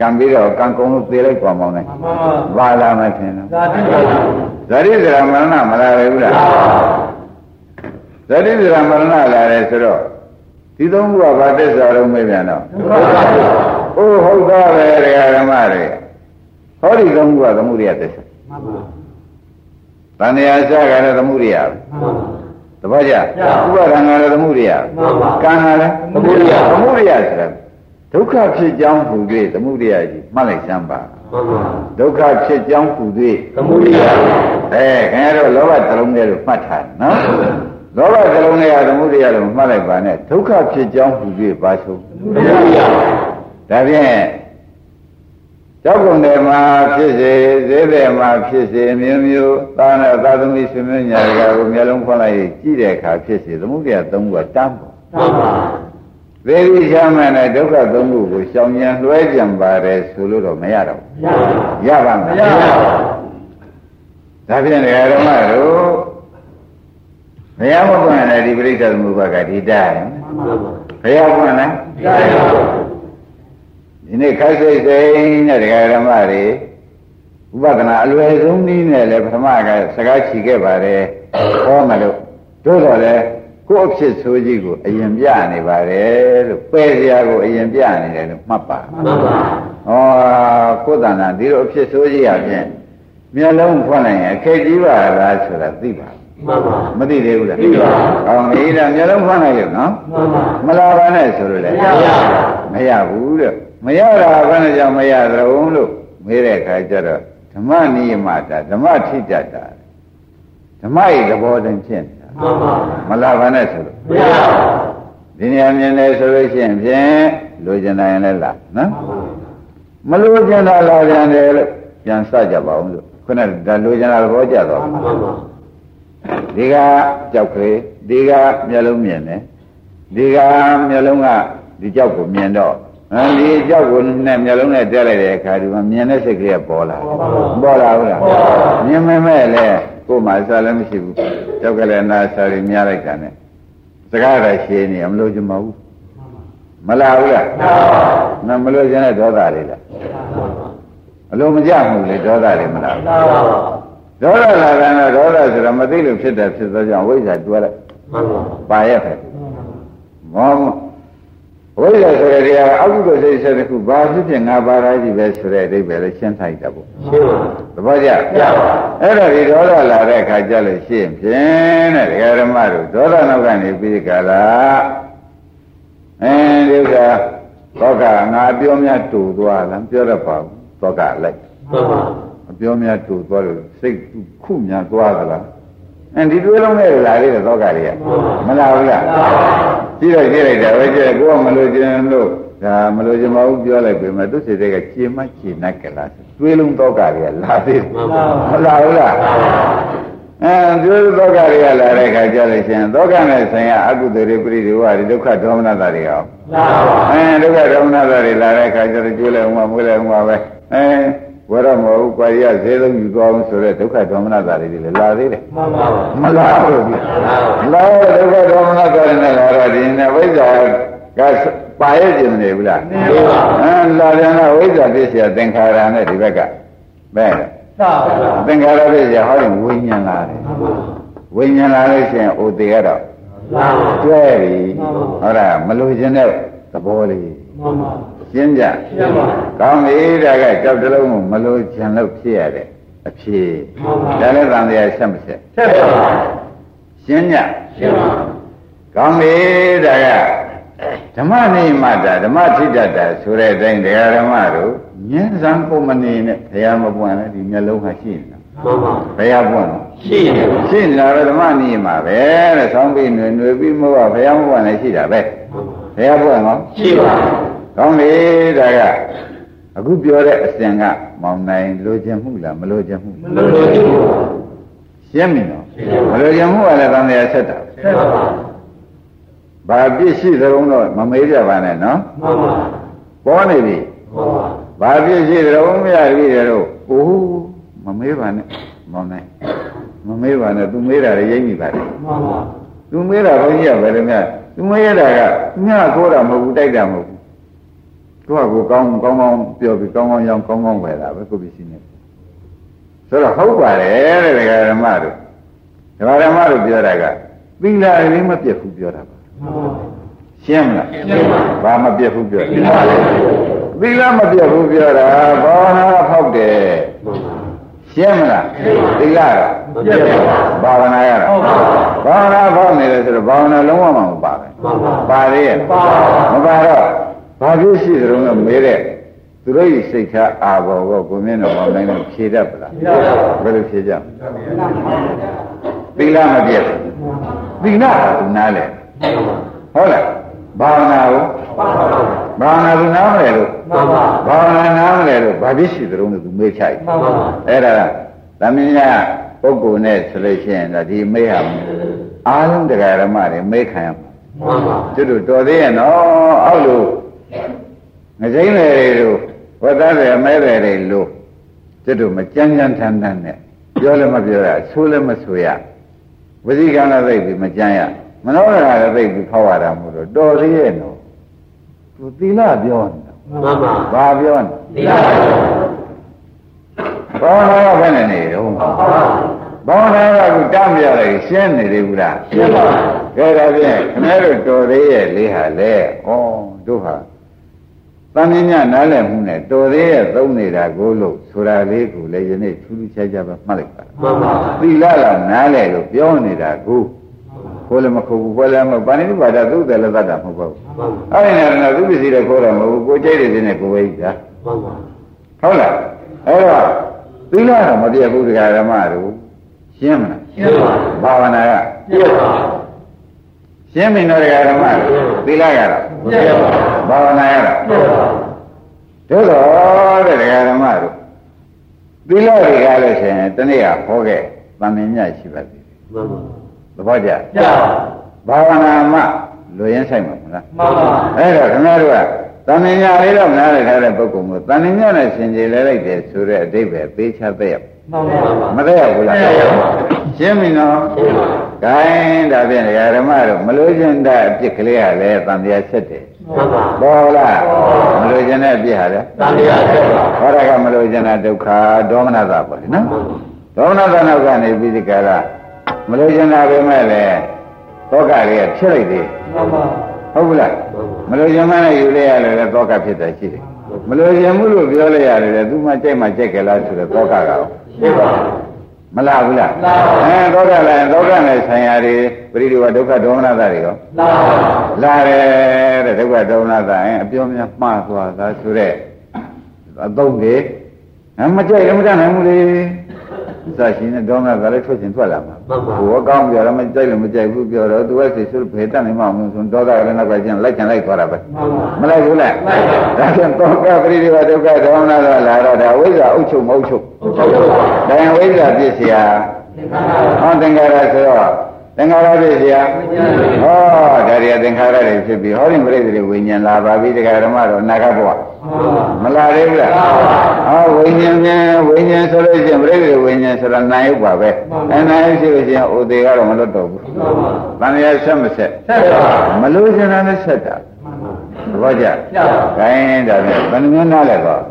ကံပြီးတော့ကံကုံလို့သေလိုက်ကွာမောင်းလိုက်မှန်ပါဘာလာမထင်တော့သာတိပါဇရိစရာမရဏမလာပဲဘူးလားဇရိစရာမရဏလာတယ်ဆိုတော့ဒီသုံးခုကဘာသစ္စာတော့မေးပြန်တော့ဟိုဟုတ်သားပဲဒကာဓမ္မတွေ ဟောဒီသုံးခုကသမှုရိယသစ္စာမှန်ပါတဏှာစကလည်းသမှုရိယပဲမှန်ပါသဘောကျကျပါဥပါဒံကလည်းသမှုရိယမှန်ပါကံကလည်းသမုဒိယသမှုရိယဆိုတာဒုက္ခဖြစ်ကြောင်းဟူ၍သမှုရိယကြီးမှတ်လိုက်စမ်းပါမှန်ပါဒုက္ခဖြစ်ကြောင်းဟူ၍သမုဒိယအဲခင်ဗျားတို့လောဘတစ်လုံးတည်းလို့မှတ်ထားတယ်နော်လောဘတစ်လုံးတည်းကသမှုရိယလို့မှတ်လိုက်ပါနဲ့ဒုက္ခဖြစ်ကြောင်းဟူ၍ပါဆုံးသမုဒိယဒါဖြင့် ကျောက်ကုန်တယ်မှာဖြစ်စေဈေးတယ်မှာဖြစ်စေမျိုးမျိုးသာနာသာသမီဆွေမျိုးညာတွေကကိုမျက်လုံးဖွင့်လိုက်ကြည့်တဲ့အခါဖြစ်စေသမှုရိယသုံးခုကတန်းပေါ်မှန်ပါသေဒီချမ်းမဲ့နဲ့ဒုက္ခသုံးခုကိုရှောင်ဉဏ်လွှဲကြံပါတယ်ဆိုလို့တော့မရတော့ရပါဘူးရပါမမလားရပါဒါဖြင့်ဓမ္မတို့ဘုရားမပွင့်တဲ့ဒီပရိစ္ဆေသမုပ္ပါကဒီတိုင်းမှန်ပါဘုရားပွင့်လဲရပါ ဒီနေ့ခိုက်စိတ်စိတ်နဲ့တရားဓမ္မတွေဥပဒနာအလွယ်ဆုံးနည်းနဲ့လည်းပထမကစကားချီခဲ့ပါတယ်ဟောမလို့တို့တော့လေကိုယ့်အဖြစ်ဆိုးကြီးကိုအရင်ပြနေပါတယ်လို့ပယ်စရာကိုအရင်ပြနေတယ်လို့မှတ်ပါမှန်ပါဟောကိုယ်တဏ္ဍာဒီလိုအဖြစ်ဆိုးကြီးရဖြင့်မျက်လုံးဖွင့်လိုက်ရင်အခက်ကြီးပါလားဆိုတာသိပါမှန်ပါမသိသေးဘူးလားသိပါကောင်းပြီဒါမျက်လုံးဖွင့်လိုက်လို့နော်မှန်ပါမလာပါနဲ့ဆိုလို့လေမရပါမရဘူးတဲ့ မရတာဘယ်နဲ့ကြောင့်မရသလဲလို့မေးတဲ့အခါကျတော့ဓမ္မနိယမတာဓမ္မထိတတ်တာဓမ္မရဲ့သဘောတည်းဖြစ်နေတာမှန်ပါမလာပါနဲ့ဆိုလို့မရပါဒီနေရာမြင်တယ်ဆိုလို့ရှိရင်ဖြင့်လိုချင်တယ်ရင်လည်းလာနော်မှန်ပါမလိုချင်တာလာပြန်တယ်လို့ပြန်စကြပါအောင်လို့ခုနကဒါလိုချင်တာသဘောကျတော့မှန်ပါဒီကကြောက်ကလေးဒီကမျက်လုံးမြင်တယ်ဒီကမျက်လုံးကဒီကြောက်ကိုမြင်တော့ အဲဒီကြောက်ကိုနဲ့မျက်လုံးနဲ့တက်လိုက်တဲ့အခါဒီမှာမြင်တဲ့စိတ်ကလေးကပေါ်လာတယ်ပေါ်လာဘူးလားမြင်မဲ့မဲ့လေကိုယ်မှစားလည်းမရှိဘူးကြောက်ကလေးနာစားပြီးမြားလိုက်တာနဲ့စကားရရှင်းနေမလို့ချင်မဘူးမလာဘူးလားမမလို့ချင်တဲ့ဒေါသလေးလားအလိုမကြမှုလေဒေါသလေးမလားဘူးလာပါဒေါသလာတယ်နော်ဒေါသဆိုတော့မသိလို့ဖြစ်တယ်ဖြစ်သောကြောင့်ဝိဇ္ဇာတွဲလိုက်မှန်ပါပါရဲ့ပဲမော ဝိဇ္ဇာဆိုတဲ့နေရာအကုသိုလ်စိတ်ဆက်တစ်ခုဘာဖြစ်ဖြစ်ငါပါရာကြီးပဲဆိုတဲ့အဓိပ္ပာယ်လေးရှင်းထိုက်တာပေါ့ရှင်းပါသဘောကျရပါအဲ့တော့ဒီဒေါသလာတဲ့အခါကျလို့ရှင်းဖြင့်တဲ့ဒကာဓမ္မတို့ဒေါသနောက်ကနေပြီးကြလားအင်းဒီဥစ္စာသောကငါပြောများတူသွားလားပြောတတ်ပါဘူးသောကလိုက်မှန်ပါအပြောများတူသွားလို့စိတ်ခုများသွားသလား အဲဒီတွေးလုံးနဲ့လာသေးတယ်သောကတွေကမလာဘူးလားကြည့်တော့ကြည့်လိုက်တာပဲကြည့်ကိုကမလို့ခြင်းလို့ဒါမလို့ခြင်းမဟုတ်ပြောလိုက်ပြီမဲ့သူစိတ်တွေကခြေမခြေနက်ကလားတွေးလုံးသောကတွေကလာသေးတယ်မှန်ပါမလာဘူးလားအဲသူသောကတွေကလာတဲ့ခါကျလို့ရှိရင်သောကနဲ့ဆိုင်ရာအကုသိုလ်တွေပရိဒီဝါတွေဒုက္ခဒေါမနတာတွေရောလာပါအဲဒုက္ခဒေါမနတာတွေလာတဲ့ခါကျတော့ကျွေးလိုက်အောင်မွေးလိုက်အောင်ပဲအဲ ဝရမဟုတ်ကွာရဈေးလုံးယူသွားအောင်ဆိုတော့ဒုက္ခဒေါမနတာတွေလည်းလာသေးတယ်မှန်ပါပါမလားဘူးလာဒုက္ခဒေါမနတာတွေနဲ့လာတော့ဒီနဲ့ဝိဇ္ဇာကပါရဲ့ကျင်နေဘူးလားနေပါအဲလာပြန်တော့ဝိဇ္ဇာပြည့်စရာသင်္ခါရနဲ့ဒီဘက်ကဘယ်သင်္ခါရပြည့်စရာဟောရင်ဝိညာဉ်လာတယ်ဝိညာဉ်လာလို့ရှိရင်အိုသေးရတော့ကျွဲပြီဟုတ်လားမလို့ခြင်းတဲ့သဘောလေးမှန်ပါ ရှင်းကြရှင်းပါကောင်းပြီဒါကကြောက်တလုံးကိုမလို့ခြင်းလို့ဖြစ်ရတဲ့အဖြစ်ဒါလည်းသံတရားဆက်မဆက်ဆက်ပါရှင်းကြရှင်းပါကောင်းပြီဒါကဓမ္မနိမတာဓမ္မထိတ္တတာဆိုတဲ့အတိုင်းတရားဓမ္မတို့ဉာဏ်စံကိုမနေနဲ့ဘုရားမပွင့်လည်းဒီမျက်လုံးဟာရှိနေတာမှန်ပါဘုရားပွင့်ရှိတယ်ရှိနေတာပဲဓမ္မနိမပဲတဲ့ဆောင်းပြီးຫນွေຫນွေပြီးမဟုတ်ဘုရားမပွင့်လည်းရှိတာပဲဘုရားပွင့်ကောရှိပါ ကောင်းပြီဒါကအခုပြောတဲ့အစဉ်ကမောင်နိုင်လိုချင်မှုလားမလိုချင်မှုမလိုချင်ဘူးရှင်းပြီနော်မလိုချင်မှုကလည်းသံဃာဆက်တာဆက်ပါဘာပြည့်ရှိသလုံးတော့မမေးကြပါနဲ့နော်မှန်ပါပေါ်နေပြီမှန်ပါဘာပြည့်ရှိသလုံးမရပြီတော့အိုးမမေးပါနဲ့မောင်နိုင်မမေးပါနဲ့သူမေးတာလည်းရိပ်မိပါတယ်မှန်ပါသူမေးတာဘုန်းကြီးကဘယ်လိုများသူမေးရတာကညခိုးတာမဟုတ်ဘူးတိုက်တာမဟုတ်ဘူး သူကကိုကောင်းကောင်းကောင်းပြောပြီးကောင်းကောင်းရောင်းကောင်းကောင်းဝယ်တာပဲကိုပစ္စည်းနဲ့ဆိုတော့ဟုတ်ပါတယ်တဲ့ဒကာဓမ္မတို့ဒကာဓမ္မတို့ပြောတာကသီလလေးမပြတ်ဘူးပြောတာပါရှင်းမလားရှင်းပါဘာမပြတ်ဘူးပြောသီလသီလမပြတ်ဘူးပြောတာဘာဝနာဖောက်တယ်ရှင်းမလားသီလကပြတ်ပါဘာဝနာရတာဘာဝနာဖောက်နေတယ်ဆိုတော့ဘာဝနာလုံးဝမှမပါပဲပါသေးရဲ့မပါတော့ ဘာဖြစ်ရှိသလုံးကမေးတဲ့သူတို့ဤစိတ်ထားအာဘောကကိုမြင့်တော်မောင်းနိုင်လို့ဖြေတတ်ပလားဘယ်လိုဖြေကြသီလမပြတ်သီလကသူနားလဲဟုတ်လားဘာဝနာကိုဘာဝနာသူနားမလဲလို့ဘာဝနာနားမလဲလို့ဘာဖြစ်ရှိသလုံးလို့သူမေးချိုက်အဲ့ဒါကသမင်းရပုဂ္ဂိုလ်နဲ့ဆိုလို့ရှိရင်တော့ဒီမေးဟာအားလုံးတရားဓမ္မတွေမေးခံရမှာမှန်ပါကျွတ်တော်သေးရဲ့နော်အောက်လို့ ငစိမ့်လေတို့ဝတ်သားတယ်မဲတယ်တွေလို့ကျွတ်တို့မကြမ်းကြမ်းထမ်းထမ်းနဲ့ပြောလည်းမပြောရဆိုးလည်းမဆိုရဝစီကံလည်းသိပြီမကြမ်းရမနောရကလည်းသိပြီဖောက်ရတာမို့လို့တော်သေးရဲ့နော်သူသီလပြောနေတာမှန်ပါဘာပြောနေသီလဘာဝနာကဘယ်နဲ့နေတော့ဘောင်းနာကခုတမ်းပြလိုက်ရှင်းနေသေးဘူးလားရှင်းပါကဲဒါဖြင့်ခင်ဗျားတို့တော်သေးရဲ့လေးဟာလေဩတို့ဟာ တန်မြညာနားလည်မှုနဲ့တော်သေးရဲ့သုံးနေတာကိုလို့ဆိုတာလေးကိုလည်းယနေ့ထူးထူးခြားခြားပဲမှတ်လိုက်ပါမှန်ပါသီလကနားလည်လို့ပြောနေတာကိုခိုးလည်းမခိုးဘူးခိုးလည်းမပါဏိပါဒသုတ်တယ်လည်းသတ်တာမဟုတ်ဘူးအဲ့ဒီနဲ့သူပစ္စည်းတွေခိုးတာမဟုတ်ဘူးကိုကြိုက်တဲ့ခြင်းနဲ့ကိုဝိဇ္ဇာမှန်ပါဟုတ်လားအဲ့တော့သီလကမပြတ်ဘူးတရားဓမ္မတို့ရှင်းမလားရှင်းပါဘာဝနာကပြည့်ပါရှင်းပြီနော်တရားဓမ္မသီလကတော့ပြည့်ပါဘာဝနာရတာပြည့်ပါတို့တော့တဲ့တရားဓမ္မတို့သီလတွေကလည်းရှင်တနေ့ကဟောခဲ့တန်မြင်ညရှိပါသေးတယ်မှန်ပါသဘောကျပြပါဘာဝနာမှလွယ်ရင်ဆိုင်မှာမလားမှန်ပါအဲ့တော့ခင်ဗျားတို့ကတန်မြင်ညလေးတော့နားလည်ထားတဲ့ပုဂ္ဂိုလ်မျိုးတန်မြင်ညနဲ့ရှင်ကြည်လဲလိုက်တယ်ဆိုတဲ့အတိတ်ပဲပေးချသက်ရမှန်ပါမသက်ရဘူးလားရှင်းပြီနော်ရှင်းပါဂိုင်းဒါဖြင့်ဓမ္မတို့မလို့ခြင်းတဲ့အပြစ်ကလေးကလည်းတန်တရားဆက်တယ်မှန် ပါဘောလားမလို့ခြင်းတဲ့အပြစ်ဟာလေတန်တရားဆက်ပါဟောရကမလို့ခြင်းတဲ့ဒုက္ခဒေါမနတာပေါ့လေနော်ဒေါမနတာနောက်ကနေပြီးဒီကရမလို့ခြင်းတာပဲမဲ့လေသောကလေးကဖြစ်လိုက်သေးမှန်ပါဟုတ်ဘူးလားမလို့ခြင်းမနဲ့ယူလိုက်ရတယ်လေသောကဖြစ်တယ်ရှိတယ်မလို့ခြင်းမှုလို့ပြောလိုက်ရတယ်လေသူမှကြိုက်မှကြိုက်ကြလားဆိုတော့သောကကောရှိပါ မလားဘူးလားအဲသောကလည်းသောကနဲ့ဆိုင်ရာတွေပရိဒီဝဒုက္ခဒေါမနတာတွေရောလာလာတယ်တဲ့ဒုက္ခဒေါမနတာအပြောများမှားသွားတာဆိုတဲ့အသုံးတွေမကြိုက်လည်းမတတ်နိုင်ဘူးလေ အစရှင်နဲ့ကောင်းတာကလည်းထွက်ရှင်ထွက်လာမှာဘောကောင်းပြောတော့မကြိုက်လို့မကြိုက်ဘူးပြောတော့သူကစိတ်ဆိုဘယ်တတ်နိုင်မှမဟုတ်ဆိုတော့ကလည်းနောက်ကကျန်လိုက်ကျန်လိုက်သွားတာပဲမလိုက်ဘူးလားဒါကြောင့်တောကပရိဒီဝဒုက္ခဒေါမနတော့လာတော့ဒါဝိဇ္ဇာအုပ်ချုပ်မဟုတ်ချုပ်ဒါရင်ဝိဇ္ဇာပြည့်စရာဟောသင်္ခါရဆိုတော့သင်္ခါရပြည့်စရာဟောဒါရီသင်္ခါရတွေဖြစ်ပြီးဟောဒီပြိတ္တိဝိညာဉ်လာပါပြီတရားဓမ္မတော့အနာဂတ်ဘဝ မလာသေးဘူးလားဟောဝိညာဉ်ပြန်ဝိညာဉ်ဆိုလို့ရှိရင်ပြိတ္တိဝိညာဉ်ဆိုတာနာယုတ်ပါပဲအဲနာယုတ်ရှိလို့ရှိရင်ဥသေးကတော့မလွတ်တော့ဘူးတန်ရဆက်မဆက်မလို့ရှင်တာနဲ့ဆက်တာသဘောကျ။ခိုင်းဒါနဲ့ဘယ်နှမျိုးနားလဲတော့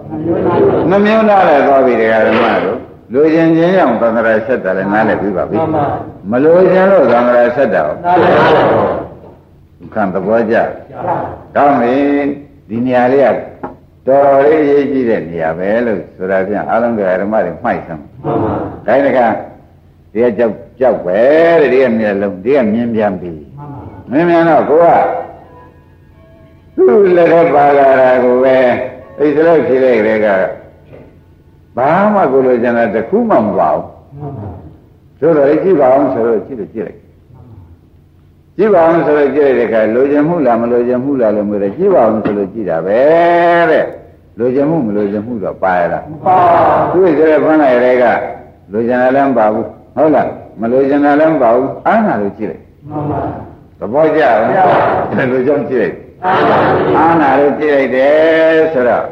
နှမျိုးနားလဲသွားပြီတရားဓမ္မတို့လူချင်းချင်းကြောင့်သံဃာဆက်တာလည်းနားလဲပြီးပါပြီ။မလူချင်းလို့သံဃာဆက်တာနားလဲပါဘူး။ခံသဘောကျ။ကောင်းပြီဒီနေရာလေးက တော်တော်လေးရေးကြည့်တဲ့နေရာပဲလို့ဆိုတာပြန်အလုံးတရားဓမ္မတွေမှိုက်စမ်း။ခိုင်းတကဒီကကြောက်ကြောက်ပဲတဲ့ဒီကမျက်လုံးဒီကမြင်ပြန်ပြီ။မြင်ပြန်တော့ကိုကသူ့လက်ထက်ပါလာတာကိုပဲအိစလိုက်ဖြေလိုက်တဲ့ကဘာမှကိုလိုချင်တာတခုမှမပါဘူးဆိုတော့ကြည့်ပါအောင်ဆိုတော့ကြည့်လို့ကြည့်လိုက် ကြည့်ပါအောင်ဆိုတော့ကြည့်လိုက်တဲ့အခါလိုချင်မှုလားမလိုချင်မှုလားလို့မေးတယ်ကြည့်ပါအောင်ဆိုလို့ကြည့်တာပဲတဲ့လိုချင်မှုမလိုချင်မှုတော့ပါရလားမပါဘူးသူ့ရဲ့ဖမ်းလိုက်တဲ့ကလိုချင်တာလည်းမပါဘူးဟုတ်လားမလိုချင်တာလည်းမပါဘူးအားနာလို့ကြည့်လိုက်မှန်ပါသဘောကျလားလိုကြောင့်ကြည့်လိုက်အာနာလို့ကြည့်လိုက်တယ်ဆိုတော့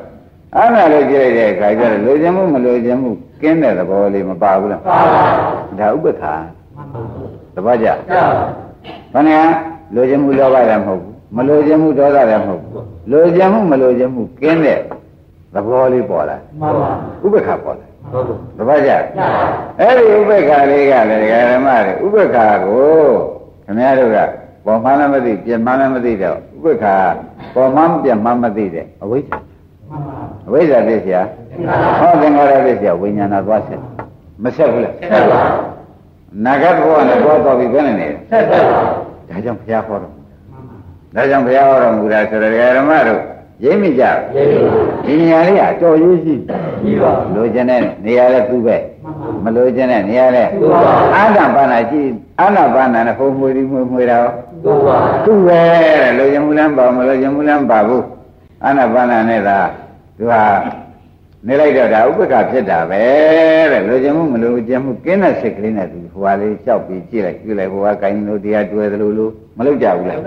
အာနာလို့ကြည့်လိုက်တဲ့အခါကျတော့လိုချင်မှုမလိုချင်မှုကင်းတဲ့သဘောလေးမပါဘူးလားပါပါဒါဥပ္ပခါသဘောကျဘ ယ်နဲ့လိုချင်မှုလောဘလည်းမဟုတ်ဘူးမလိုချင်မှုဒေါသလည်းမဟုတ်ဘူးလိုချင်မှုမလိုချင်မှုကင်းတဲ့သဘောလေးပေါ်လာမှန်ပါဥပ္ပခါပေါ်လာသဘောကျအဲ့ဒီဥပ္ပခါလေးကလည်းဓမ္မတွေဥပ္ပခါကိုခင်ဗျားတို့ကပေါ်မှန်းလည်းမသိပြင်မှန်းလည်းမသိတော့ဥပ္ပခါပေါ်မှန်းပြင်မှန်းမသိတဲ့အဝိဇ္ဇာအဝိဇ္ဇာဖြစ်เสียဟောသင်္ခါရဖြစ်เสียဝိညာဏသွားဆက်မဆက်ဘူးလားဆက်ပါ နာဂတ်ဘဝနဲ့သွားတော့ပြီးဘယ်နဲ့နေဆက်ပါဒါကြောင့်ဘုရားဟောတော်ဒါကြောင့်ဘုရားဟောတော်မူတာဆိုတော့ဓမ္မတို့ရိပ်မိကြဒီနေရာလေးကကြော်ရွေးရှိပြီးပါလိုချင်တဲ့နေရာလဲသူ့ပဲမလိုချင်တဲ့နေရာလဲအာနာပါနာကြည့်အာနာပါနာနဲ့ဖုံမွေဒီမွေမွေတာသူ့ပါသူ့ပဲတဲ့လိုချင်မှုလမ်းပါမလိုချင်မှုလမ်းပါဘူးအာနာပါနာနဲ့သာသူဟာ နေလိုက်တော့ဒါဥပ္ပခဖြစ်တာပဲတဲ့လိုချင်မှုမလိုချင်မှုကင်းတဲ့စိတ်ကလေးနဲ့သူဟိုဟာလေးလျှောက်ပြီးကြည့်လိုက်ကြည့်လိုက်ဟိုဟာကိုင်းလို့တရားတွေ့သလိုလိုမလုပ်ကြဘူးလား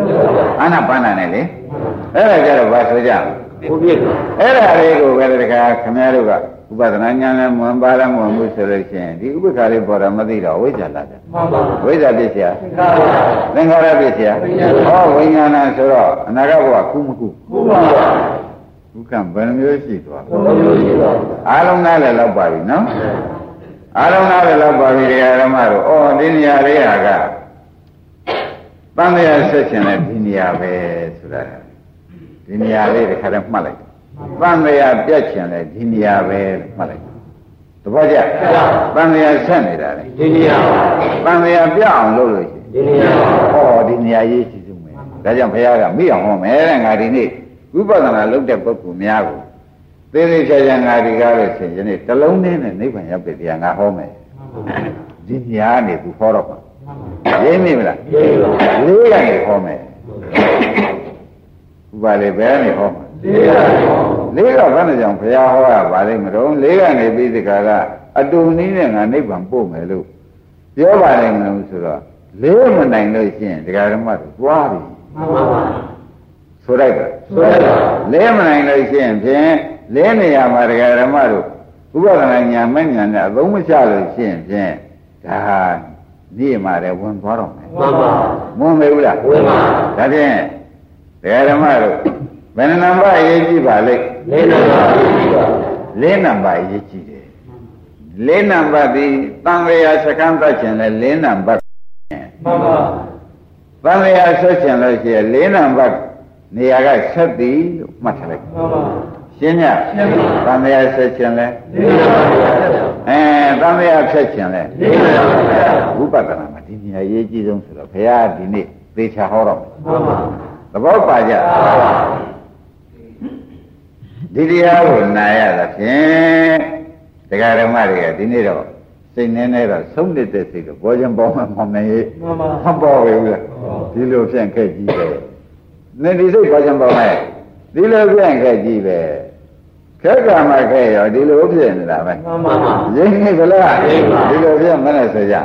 အာနာပါနာနဲ့လေအဲ့ဒါကြတော့ဘာဆိုကြဘုပြည့်အဲ့ဒါလေးကိုပဲတခါခမည်းတော်ကဥပဒနာညာနဲ့မွန်ပါလားမွန်မှုဆိုလို့ရှိရင်ဒီဥပ္ပခါလေးပေါ်တာမသိတော့ဝိဇ္ဇာလာတယ်ဝိဇ္ဇာပြည့်စရာသင်္ခါရပြည့်စရာဟောဝိညာဏဆိုတော့အနာဂတ်ဘဝကုမကုကုပါ ဒုက္ခဘယ်နှမျိုးရှိသွားဘယ်နှမျိုးရှိသွားအားလုံးနားလည်းလောက်ပါပြီနော်အားလုံးနားလည်းလောက်ပါပြီတရားဓမ္မတို့ဩဒီနေရာလေးဟာကတန်လျာဆက်ရှင်တဲ့ဒီနေရာပဲဆိုတာဒီနေရာလေးတစ်ခါတည်းမှတ်လိုက်တန်လျာပြတ်ချင်တဲ့ဒီနေရာပဲမှတ်လိုက်တပည့်ကြတန်လျာဆက်နေတာလေဒီနေရာတန်လျာပြအောင်လုပ်လို့ရှိရင်ဒီနေရာဟောဒီနေရာရေးရှိစုမယ်ဒါကြောင့်ဘုရားကမိအောင်ဟောမယ်တဲ့ငါဒီနေ့ ဝိပဿနာလုပ်တဲ့ပုဂ္ဂိုလ်များကိုသေးသေးချာချာငါဒီကားလို့ရှိရင်ယနေ့တလုံးနဲ့နိဗ္ဗာန်ရောက်တဲ့တရားငါဟောမယ်ဒီညာနေသူဟောတော့မှာရင်းမိမလားလေးကနေဟောမယ်ဥပါလေဘယ်ကနေဟောမှာလေးကဘယ်နဲ့ကြောင့်ဘုရားဟောရပါလိမ့်မလို့လေးကနေပြီးဒီကကအတူနည်းနဲ့ငါနိဗ္ဗာန်ပို့မယ်လို့ပြောပါလိမ့်မလို့ဆိုတော့လေးမနိုင်လို့ရှိရင်ဒကာဓမ္မတို့သွားပြီမှန်ပါပါ ဆိုလိုက်ပါဆိုလိုက်ပါလဲမနိုင်လို့ရှိရင်ဖြင့်လဲနေရမှာတရားဓမ္မတို့ဥပဒနာညာမညာနဲ့အသုံးမချလို့ရှိရင်ဖြင့်ဒါဟာနေ့မှလည်းဝင်သွားတော့မယ်မှန်ပါဝင်မေဘူးလားဝင်ပါဒါဖြင့်တရားဓမ္မတို့ဘယ်နှနံပါတ်အရေးကြီးပါလိမ့်လေးနံပါတ်အရေးကြီးပါလေးနံပါတ်အရေးကြီးတယ်လေးနံပါတ်ဒီတန်လျာစကံတတ်ခြင်းလဲလေးနံပါတ်မှန်ပါတန်လျာဆက်ခြင်းလို့ရှိရင်လေးနံပါတ် နေရာကဆက်သည်လို့မှတ်ထားလိုက်မှန်ပါရှင်းညသံဃာဆက်ခြင်းလဲအဲသံဃာဖြတ်ခြင်းလဲဝိပဿနာမှာဒီနေရာရေးကြည့်ဆုံးဆိုတော့ဘုရားဒီနေ့သေချာဟောတော့သဘောပါကြဒီတရားကိုနာရတာဖြင့်တရားဓမ္မတွေကဒီနေ့တော့စိတ်နဲ့နဲ့တော့ဆုံးတဲ့စိတ်တော့ဘောခြင်းပေါ်မှာမမရေးမပေါ်ဘူးလားဒီလိုဖြန့်ခဲ့ကြည့်တယ် နေဒီစိတ်ဘောခြင်းပေါ်မှာဒီလိုပြန်ခဲ့ကြည့်ပဲခက်ကမှခဲ့ရောဒီလိုဖြစ်နေတာပဲမှန်ပါပါရင်းနေကြလားဒီလိုဖြစ်မနဲ့ဆိုကြ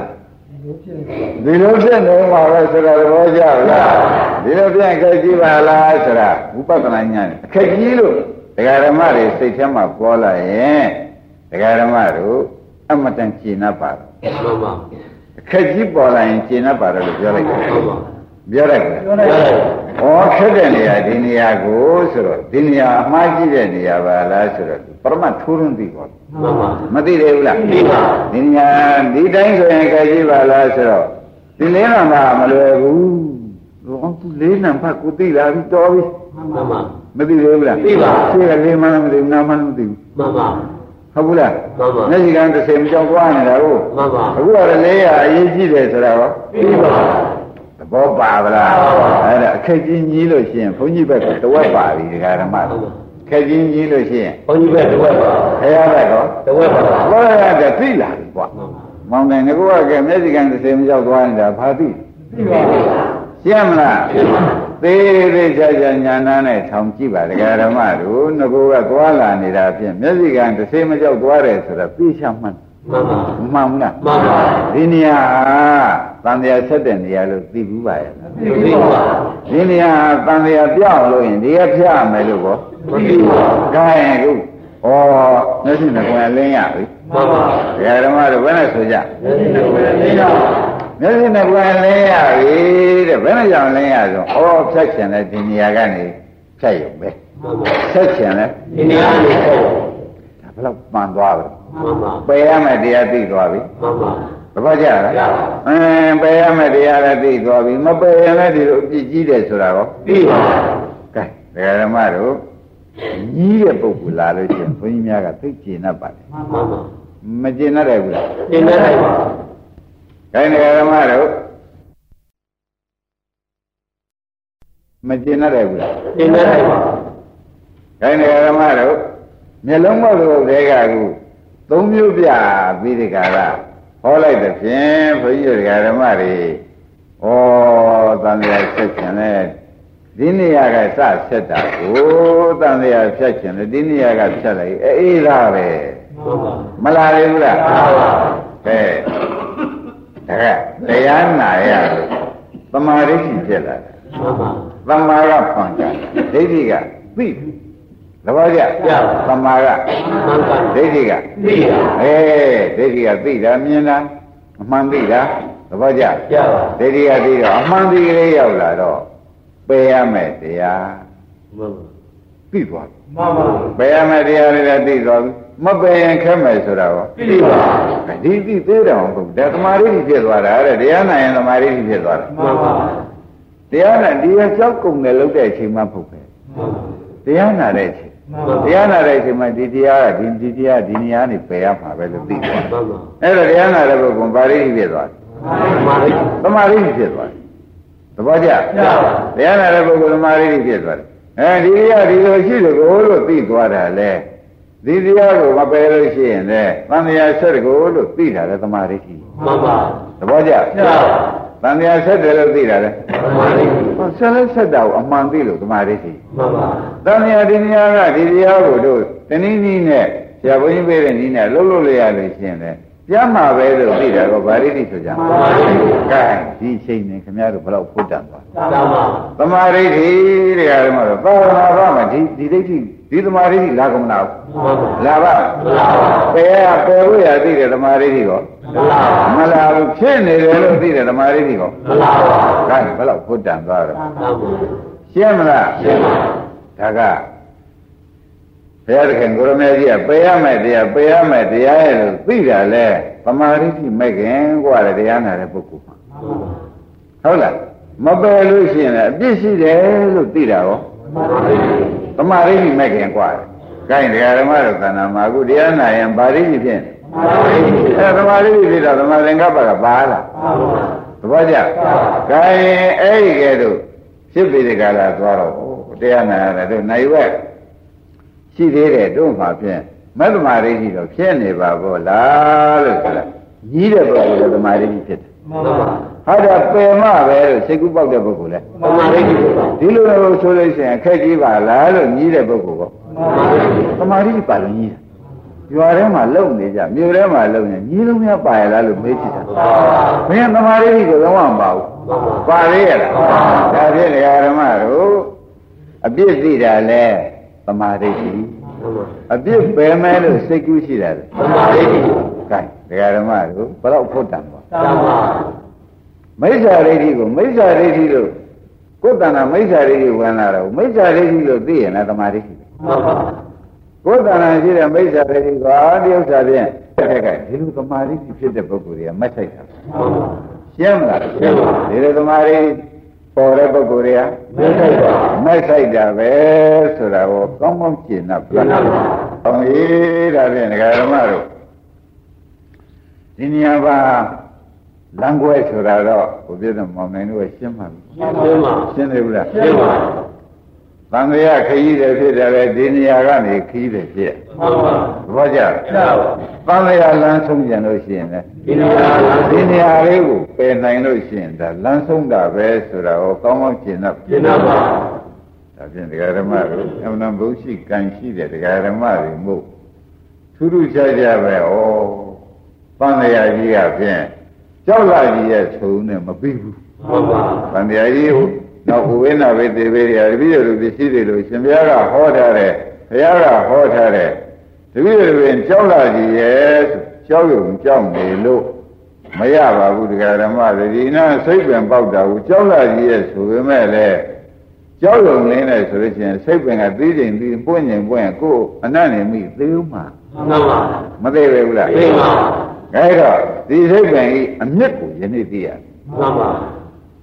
ဒီလိုဖြစ်နေမှာပဲဆိုတာသဘောကျလားဒီလိုဖြစ်ခက်ကြီးပါလားဆိုတာဝိပဿနာဉာဏ်အခက်ကြီးလို့ဒကာဓမ္မတွေစိတ်ထဲမှာပေါ်လာရင်ဒကာဓမ္မတို့အမတန်ကျင့်납ပါတော့မှန်ပါအခက်ကြီးပေါ်လာရင်ကျင့်납ပါတယ်လို့ပြောလိုက်တယ်မှန်ပါ ပြောလိုက်တယ်ပြောလိုက်ဩခက်တဲ့နေရာဒီနေရာကိုဆိုတော့ဒီနေရာအမှားကြီးတဲ့နေရာပါလားဆိုတော့ပရမတ်ထိုးထွန်းသိပါမှန်ပါမသိသေးဘူးလားသိပါဒီနေရာဒီတိုင်းဆိုရင်ခက်ကြီးပါလားဆိုတော့ဒီလေးနံပါတ်မလွယ်ဘူးဟောသူလေးနံပါတ်ကိုသိလာပြီတော်ပြီမှန်ပါမသိသေးဘူးလားသိပါသိရလေးမှလည်းမသိဘူးနားမှလည်းမသိဘူးမှန်ပါဟုတ်ဘူးလားမှန်ပါမျက်စိကန်းတစ်စင်မကြောက်သွားနေတာကိုမှန်ပါအခုကတော့လေးရအရေးကြီးတယ်ဆိုတာရောသိပါ သဘောပါဗလားပါပါအဲ့ဒါအခက်ကြီးကြီးလို့ရှိရင်ဘုန်းကြီးဘက်ကတဝက်ပါပြီဒကာဓမ္မတို့အခက်ကြီးကြီးလို့ရှိရင်ဘုန်းကြီးပဲတစ်ဝက်ပါခရဘက်ကောတစ်ဝက်ပါဘောရတဲ့သိလာပြီကွာမှန်ပါမောင်တယ်ငကောကမျက်စိကန်းတစ်စင်မကြောက်သွားနေတာဘာသိသိပါရှင်းမလားသေးသေးချာချာညာနာနဲ့ထောင်ကြည့်ပါဒကာဓမ္မတို့ငကောကသွားလာနေတာဖြင့်မျက်စိကန်းတစ်စင်မကြောက်သွားတယ်ဆိုတော့သိချမှန်မှန်ပါမမှန်ဘူးလားမှန်ပါဒီနေရာဟာ တန်တရားဆက်တဲ့နေရာလို့သိဘူးပါရဲ့လားသိပါဒီနေရာတန်တရားပြောင်းလို့ရင်ဒီကဖျက်မယ်လို့ပေါ့မသိပါခိုင်းခုဩမျက်စိနဲ့ကိုယ်လင်းရပြီမှန်ပါဒကာဓမ္မတို့ဘယ်နဲ့ဆိုကြမျက်စိနဲ့ဝင်နေရမျက်စိနဲ့ကိုယ်လင်းရပြီတဲ့ဘယ်နဲ့ကြောင့်လင်းရဆိုဩဖြတ်ချင်တဲ့ဒီနေရာကနေဖြတ်ရုံပဲမှန်ပါဆက်ချင်လဲဒီနေရာနေပေါ့ဒါဘယ်တော့ပန်သွားပြီမှန်ပါပယ်ရမယ်တရားသိသွားပြီမှန်ပါ သဘောကျလားရပါအင်းပယ်ရမယ်တရားလည်းသိသွားပြီမပယ်ရင်လည်းဒီလိုအပြစ်ကြီးတယ်ဆိုတာကောသိပါကဲဒကာဓမ္မတို့ကြီးတဲ့ပုဂ္ဂိုလ်လာလို့ရှိရင်ဘုန်းကြီးများကသိကျင်တတ်ပါတယ်မှန်ပါမကျင်တတ်တယ်ဘူးလားသင်နေလိုက်ပါကဲဒကာဓမ္မတို့မကျင်တတ်တယ်ဘူးလားသင်နေလိုက်ပါကဲဒကာဓမ္မတို့မျက်လုံးမောက်လို့တွေကခုသုံးမျိုးပြပြီးဒီကရာ ဟောလိုက်တဲ့ဖြင့်ဘုန်းကြီးဒကာဓမ္မတွေဩတန်လျာဆက်ချင်လဲဒီနေရာကစဆက်တာကိုတန်လျာဖြတ်ချင်လဲဒီနေရာကဖြတ်လိုက်အေးလားပဲမှန်ပါမလာသေးဘူးလားမှန်ပါကဲဒါကတရားနာရလို့သမာဓိရှိဖြစ်လာတယ်မှန်ပါသမာကဖန်ကြတယ်ဒိဋ္ဌိကသိ သဘောကျသမာကမှန်ပါဒိဋ္ဌိကသိတာအေးဒိဋ္ဌိကသိတာမြင်တာအမှန်သိတာသဘောကျရပါဒိဋ္ဌိကသိတော့အမှန်သိကလေးရောက်လာတော့ပယ်ရမယ်တရားမှန်ပါသိသွားပြီမှန်ပါပယ်ရမယ်တရားလေးလည်းသိသွားပြီမပယ်ရင်ခက်မယ်ဆိုတာရောသိပါဒီသိသေးတယ်ဟုတ်ဘူးဒါသမာဓိဖြစ်သွားတာတဲ့တရားနာရင်သမာဓိဖြစ်သွားတာမှန်ပါတရားနာဒီရကြောက်ကုန်တယ်လို့တဲ့အချိန်မှဖုတ်ပဲမှန်ပါတရားနာတဲ့အချိန်မှန်ပါ တရားနာတဲ့အချိန်မှဒီတရားကဒီဒီတရားဒီနေရာနေပယ်ရမှာပဲလို့သိသွားမှန်ပါအဲ့တော့တရားနာတဲ့ပုဂ္ဂိုလ်ဗာရိဖြစ်သွားတယ်မှန်ပါသမာဓိဖြစ်သွားတယ်သဘောကျရပါတရားနာတဲ့ပုဂ္ဂိုလ်သမာဓိဖြစ်သွားတယ်အဲဒီတရားဒီလိုရှိတယ်ကိုလို့သိသွားတာလေဒီတရားကိုမပယ်လို့ရှိရင်လေသံဃာဆက်တကိုလို့သိတာလေသမာဓိမှန်ပါသဘောကျ ရပါသံဃာဆက်တယ်လို့သိတာလေမှန်ပါဟောဆက်လက်ဆက်တာကိုအမှန်သိလို့သမာဓိရှိမှန်ပါသံဃာဒီနေရာကဒီတရားကိုတို့တနည်းနည်းနဲ့ဆရာဘုန်းကြီးပေးတဲ့နည်းနဲ့လှုပ်လှုပ်လိုက်ရလို့ရှိရင်လေပြတ်မှာပဲလို့သိတာကဗာရိတိဆိုကြမှန်ပါကဲဒီချိန်နေခင်ဗျားတို့ဘယ်တော့ဖုတ်တန်သွားသာမသမာဓိဋ္ဌိတရားဓမ္မတော့သာဝနာဘာမှဒီဒီဒိဋ္ဌိ ဒီသမာဓိဋ္ဌိလာကုန်လား မှန်ပါ လာပါ လာပါ ပယ်ရပယ်ဖို့ရသိတဲ့သမာဓိဋ္ဌိရော လာ မလာဘူးဖြစ်နေတယ်လို့သိတဲ့သမာဓိဋ္ဌိရော မလာပါ ကဲဘယ်တော့ဖုတ်တန်သွားတော့ သာမ ရှင်းမလား ရှင်းပါ ဒါကဘုရားသခင်ကိုရမေကြီးကပယ်ရမယ်တရားပယ်ရမယ်တရားရဲ့လို့သိတာလေသမာဓိဋ္ဌိမဲ့ခင်กว่าတရားနာတဲ့ပုဂ္ဂိုလ်မှာဟုတ်လားမပယ်လို့ရှိရင်လည်းအပြစ်ရှိတယ်လို့သိတာရော မှန်ပါ သမာဓိဋ္ဌိမဲ့ခင်กว่าတယ်။ဒါရင်တရားဓမ္မတို့သဏ္ဍာန်မှာအခုတရားနာရင်ဗာရိဋ္ဌိဖြစ်နေအဲသမာဓိဋ္ဌိဖြစ်တော့သမာသင်္ကပ္ပကပါလားသဘောကျ။ဒါရင်အဲ့ဒီကဲတော့ဖြစ်ပြီးဒီကလာသွားတော့တရားနာရတယ်တို့နိုင်ဝက်ရှိသေးတယ်တို့မှာဖြင့်မသမာဓိဋ္ဌိတော့ဖြစ်နေပါဘောလားလို့ဆိုတာကြီးတဲ့ပုဂ္ဂိုလ်ကသမာဓိဋ္ဌိဖြစ်တယ် မှန်ပါ ။ ဟာဒါပယ်မပဲလို့စိတ်ကူးပေါက်တဲ့ပုဂ္ဂိုလ်လဲမှန်ပါလိမ့်မယ်ဒီလိုလိုဆိုလို့ရှိရင်အခက်ကြီးပါလားလို့ကြီးတဲ့ပုဂ္ဂိုလ်ကမသမာဓိပါလို့ကြီးရွာထဲမှာလုံနေကြမြို့ထဲမှာလုံနေညီလုံးများပါရလားလို့မေးကြည့်တာဘယ်သမာဓိကိုလုံးဝမပါဘူးပါသေးရလားဒါဖြင့်ဒကာဓမ္မတို့အပြစ်သိတာလဲသမာဓိရှိအပြစ်ပယ်မဲလို့စိတ်ကူးရှိတာလေသမာဓိရှိကဲဒကာဓမ္မတို့ဘယ်တော့ဖို့တန်ပါမိ စ္ဆာဒိဋ္ဌိကိုမိစ္ဆာဒိဋ္ဌိလို့ကိုယ်တဏ္ဍမိစ္ဆာဒိဋ္ဌိဝင်လာတော့မိစ္ဆာဒိဋ္ဌိလို့သိရင်လည်းသမာဓိရှိတယ်ကိုယ်တဏ္ဍရှိတဲ့မိစ္ဆာဒိဋ္ဌိကဒီဥစ္စာဖြင့်တဲ့ကဒီလိုသမာဓိဖြစ်တဲ့ပုဂ္ဂိုလ်တွေကမတ်ထိုက်တာရှင်းမလားရှင်းပါဒီလိုသမာဓိပေါ်တဲ့ပုဂ္ဂိုလ်တွေကမတ်ထိုက်ပါမတ်ထိုက်တာပဲဆိုတာကိုကောင်းကောင်းရှင်းတော့ပြန်ပါ။ဟောရေးဒါဖြင့်ဒကာဓမ္မတို့ဒီနေရာပါ လမ်းကွဲဆိုတာတော့ဘုပြည့်တော်မောင်နိုင်တို့ရှင်းမှပြီရှင်းပါရှင်းတယ်ဘူးလားရှင်းပါသံဃာခရီးတယ်ဖြစ်တယ်လေဒီနေရာကနေခရီးတယ်ဖြစ်မှန်ပါဘောကြမှန်ပါသံဃာလမ်းဆုံးကြလို့ရှိရင်လေဒီနေရာဒီနေရာလေးကိုပယ်နိုင်လို့ရှိရင်ဒါလမ်းဆုံးတာပဲဆိုတာကိုကောင်းကောင်းရှင်းတော့ရှင်းပါဒါဖြင့်ဒကာဓမ္မတို့အမှန်ဘုရှိကံရှိတဲ့ဒကာဓမ္မတွေမို့ထူးထူးခြားခြားပဲဩသံဃာကြီးကဖြင့် ကြောက်လာကြီးရဲ့ထုံနဲ့မပြီးဘူးမှန်ပါဗန္ဓရာကြီးဟိုနောက်ဟိုဝိနာပဲတေဘေးတွေတပည့်တော်ပစ္စည်းတွေလို့ရှင်ဘုရားကဟောထားတယ်ဘုရားကဟောထားတယ်တပည့်တော်ပင်ကြောက်လာကြီးရဲ့ကြောက်ရုံကြောက်နေလို့မရပါဘူးတရားဓမ္မတွေဒီနာစိတ်ပင်ပေါက်တာကိုကြောက်လာကြီးရဲ့ဆိုပေမဲ့လည်းကြောက်ရုံလေးနဲ့ဆိုလို့ရှိရင်စိတ်ပင်ကသိချိန်ပြီးပွင့်ရင်ပွင့်ကိုအနတ်နေမိသေးဦးမှာမှန်ပါမသေးပဲဘူးလားသိပါအဲဒါ ဒီစိတ်ပင်ကြီးအမြင့်ကိုယနေ့သိရမှန်ပါ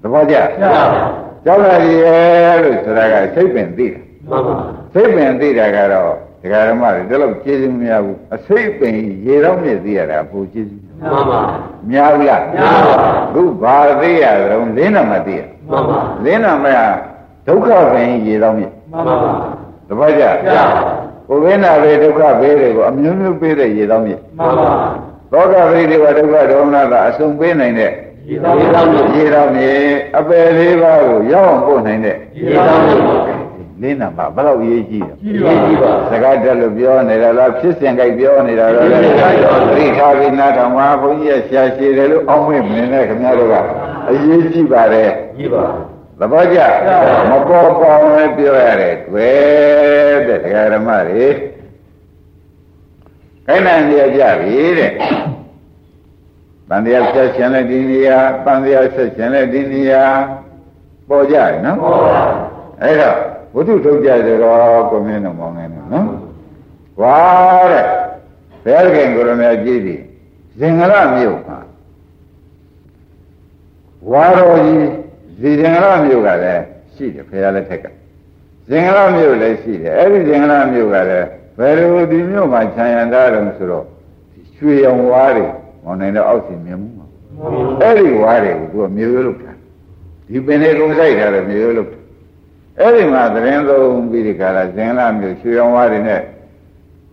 သဘောကျကြောက်လာရည်လို့ဆိုတာကစိတ်ပင်သိတာမှန်ပါစိတ်ပင်သိတာကတော့ဒကာရမတွေတလို့ကျေးဇူးမရဘူးအစိတ်ပင်ရေတော့မြည်သိရတာပူကျေးဇူးမှန်ပါများဘူးလားများပါခုဘာသိရတော့လင်းနာမသိရမှန်ပါလင်းနာမဒုက္ခပင်ရေတော့မြည်မှန်ပါသဘောကျကိုဝိနာပဲဒုက္ခဘေးတွေကိုအမျိုးမျိုးပေးတဲ့ရေတော့မြည်မှန်ပါ သောကပရိဒေဝဒုက္ခဒေါမနတာအစုံပေးနိုင်တဲ့ရေတော်မြေရေတော်မြေအပယ်လေးပါးကိုရောက်အောင်ပို့နိုင်တဲ့ရေတော်မြေလင်းနာပါဘယ်တော့ရေးကြည့်တော့ရေးကြည့်ပါစကားတက်လို့ပြောနေတာလားဖြစ်စဉ်ကြိုက်ပြောနေတာလားသတိထားပြီးနားထောင်ပါဘုန်းကြီးရဲ့ဆရာရှိတယ်လို့အောင်းမေ့မနေနဲ့ခင်ဗျားတို့ကအရေးကြည့်ပါတယ်ကြည့်ပါသဘောကျမပေါ်ပေါ်ပဲပြောရတယ်တွေ့တဲ့တရားဓမ္မတွေ ခိုင်းနိုင်ရကြပြီတဲ့တန်တရားဆက်ရှင်တဲ့ဒီနေရာတန်တရားဆက်ရှင်တဲ့ဒီနေရာပေါ်ကြရနော်ပေါ်ပါအဲ့တော့ဝိတုထုတ်ကြဆိုတော့ကိုမင်းတော်မောင်းနေတယ်နော်ဝါတဲ့ဘယ်ခင်ကိုရမကြည့်သည်ဇင်္ဂရမြို့မှာဝါတော်ကြီးဇီဇင်္ဂရမြို့ကလည်းရှိတယ်ဖရာလက်ထက်ကဇင်္ဂရမြို့လည်းရှိတယ်အဲ့ဒီဇင်္ဂရမြို့ကလည်း ဘယ်လိုဒီမြို့မှာခြံရံတာတုံးဆိုတော့ရွှေရောင်ဝါးတွေမောင်နိုင်တော့အောက်စီမြင်မှုမှာအဲ့ဒီဝါးတွေကိုသူကမြေရွေးလုပ်တာဒီပင်လေးကုန်းဆိုင်ထားတယ်မြေရွေးလုပ်တာအဲ့ဒီမှာသတင်းသုံးပြီးဒီကလာဇင်လာမျိုးရွှေရောင်ဝါးတွေနဲ့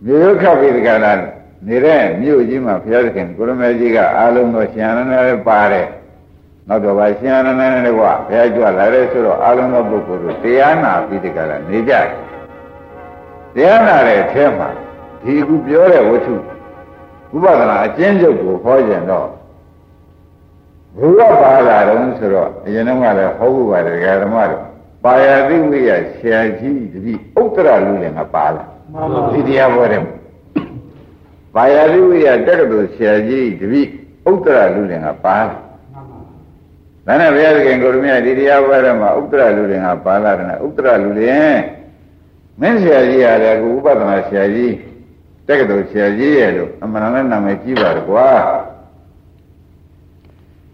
မြေရွေးခတ်ပြီးဒီကလာနေတဲ့မြို့ကြီးမှာဘုရားသခင်ကိုရမေကြီးကအာလုံးတော်ရှင်အနန္ဒလည်းပါတယ်နောက်တော့ဗာရှင်အနန္ဒနဲ့ကွာဘုရားကြွလာတယ်ဆိုတော့အာလုံးသောပုဂ္ဂိုလ်တို့တရားနာပြီးဒီကလာနေကြတယ် တရားနာတဲ့အထဲမှာဒီအခုပြောတဲ့ဝတ္ထုဥပဒနာအကျဉ်းချုပ်ကိုဟောကြတော့ဘုရားပါလာတော့ဆိုတော့အရင်ကလည်းဟောဖို့ပါတယ်ဓမ္မတို့ပါရတိဝိယဆရာကြီးတတိဥတ္တရလူလည်းငါပါလာဒီတရားဘောတယ်ပါရတိဝိယတက္ကသိုလ်ဆရာကြီးတတိဥတ္တရလူလည်းငါပါလာဒါနဲ့ဘုရားသခင်ကိုရမဒီတရားဘောတယ်မှာဥတ္တရလူလည်းငါပါလာတယ်ဥတ္တရလူလည်း မင်းဆရာကြီးရတယ်အခုဥပဒနာဆရာကြီးတက္ကသိုလ်ဆရာကြီးရဲ့လို့အမှန်တမ်းနာမည်ကြီးပါတယ်ကွာ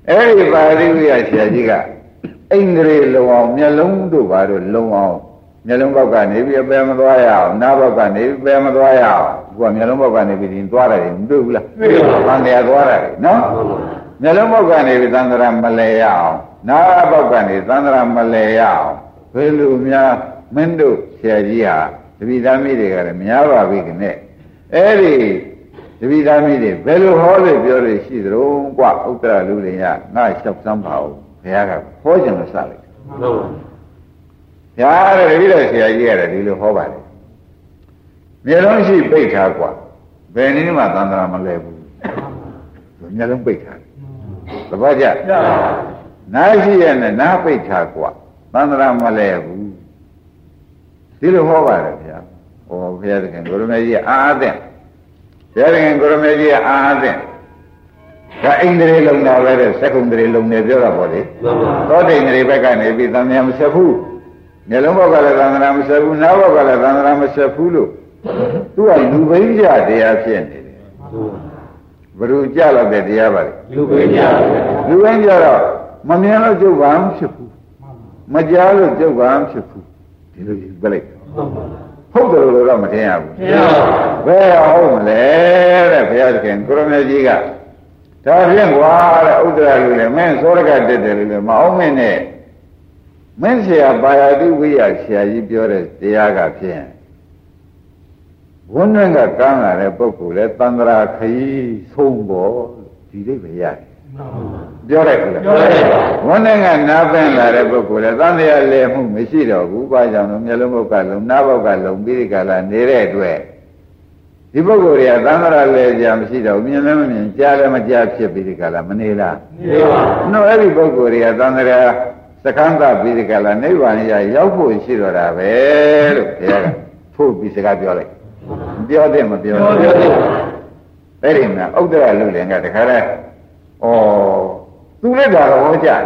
အဲ့ဒီပါဠိဝိယဆရာကြီးကအိန္ဒြေလုံအောင်မျက်လုံးတို့ဘာတို့လုံအောင်မျက်လုံးဘောက်ကနေပြီးအပယ်မသွားရအောင်နားဘောက်ကနေပြီးပယ်မသွားရအောင်သူကမျက်လုံးဘောက်ကနေပြီးဒီသွားတယ်မတွေ့ဘူးလားတွေ့ပါဘူး။တန်တရားသွားတယ်နော်မျက်လုံးဘောက်ကနေပြီးသံဃာမလဲရအောင်နားဘောက်ကနေသံဃာမလဲရအောင်ဘယ်လိုများ မင်းတို့ဆရာကြီးဟာတပိသားမိတွေကလည်းများပါပြီခင်ဗျအဲ့ဒီတပိသားမိတွေဘယ်လိုဟောလို့ပြောလို့ရှိသလုံးกว่าဥတ္တရလူတွေရငါလျှောက်စမ်းပါဦးဘုရားကဟောကြလို့စလိုက်ဟုတ်ပါဘုရားတဲ့တပိသားဆရာကြီးရတယ်ဒီလိုဟောပါတယ် မျက်လုံးရှိပိတ်ထားกว่าဘယ်နည်းမှသံဃာမလဲဘူးမျက်လုံးပိတ်ထားသဘောကျနားရှိရနဲ့နားပိတ်ထားกว่าသံဃာမလဲဘူး ဒီလိုဟောပါတယ်ဗျာဟောဘုရားသခင်ကိုရမေကြီးအာအသင့်ဘုရားသခင်ကိုရမေကြီးအာအသင့်ဒါအိန္ဒြေလုံတာပဲတဲ့သက္ကုံဒြေလုံနေပြောတာပေါ့လေသောတိန်ဒြေဘက်ကနေပြီးသံဃာမဆက်ဘူးမျက်လုံးဘောက်ကလည်းသံဃာမဆက်ဘူးနားဘောက်ကလည်းသံဃာမဆက်ဘူးလို့သူကလူဘိန်းကြတရားဖြစ်နေတယ်ဘ누구ကြလောက်တဲ့တရားပါလေလူပဲကြလူဘိန်းကြတော့မမြင်လို့ကြုတ်ပါမဖြစ်ဘူးမကြားလို့ကြုတ်ပါမဖြစ်ဘူးဒီလိုယူပြလိုက် ဟုတ်တယ်လို့တော့မထင်ရဘူးဘုရားဘယ်ဟုတ်မလဲတဲ့ဘုရားသခင်ကိုရမေကြီးကဒါဖြင့်ကွာတဲ့ဥဒ္ဒရာလူလည်းမင်းသောရကတက်တယ်လို့လည်းမအောင်မင်းနဲ့မင်းဆရာပါယာတိဝိယဆရာကြီးပြောတဲ့တရားကဖြင့်ဝန်းနဲ့ကကမ်းလာတဲ့ပုဂ္ဂိုလ်လည်းတန္တရာခရီးဆုံးပေါ်ဒီလိမ့်ပဲရတယ် ပြောလိုက်ဘူးလားပြောလိုက်ပါဝန်းနဲ့ကနားပင်းလာတဲ့ပုဂ္ဂိုလ်လည်းတန်တရားလဲမှုမရှိတော့ဘူး။ဘာကြောင့်လဲမျက်လုံးဘုတ်ကလုံနားဘုတ်ကလုံပြီးဒီကလာနေတဲ့အတွက်ဒီပုဂ္ဂိုလ်တွေကသံဃာလဲကြမရှိတော့ဘူးမြင်လည်းမမြင်ကြားလည်းမကြားဖြစ်ပြီးဒီကလာမနေလားနေပါ။နှုတ်အဲ့ဒီပုဂ္ဂိုလ်တွေကသံဃာစကန်းကပြီးဒီကလာနိဗ္ဗာန်ရရောက်ဖို့ရှိတော့တာပဲလို့ဘုရားကထို့ပြီးစကားပြောလိုက်။မပြောတဲ့မပြောပြောတဲ့ပြောတယ်အဲ့ဒီမှာဥဒ္ဒရလူလည်းကတခါတည်းဩ သူလက်တာတော့ဟောကြတယ်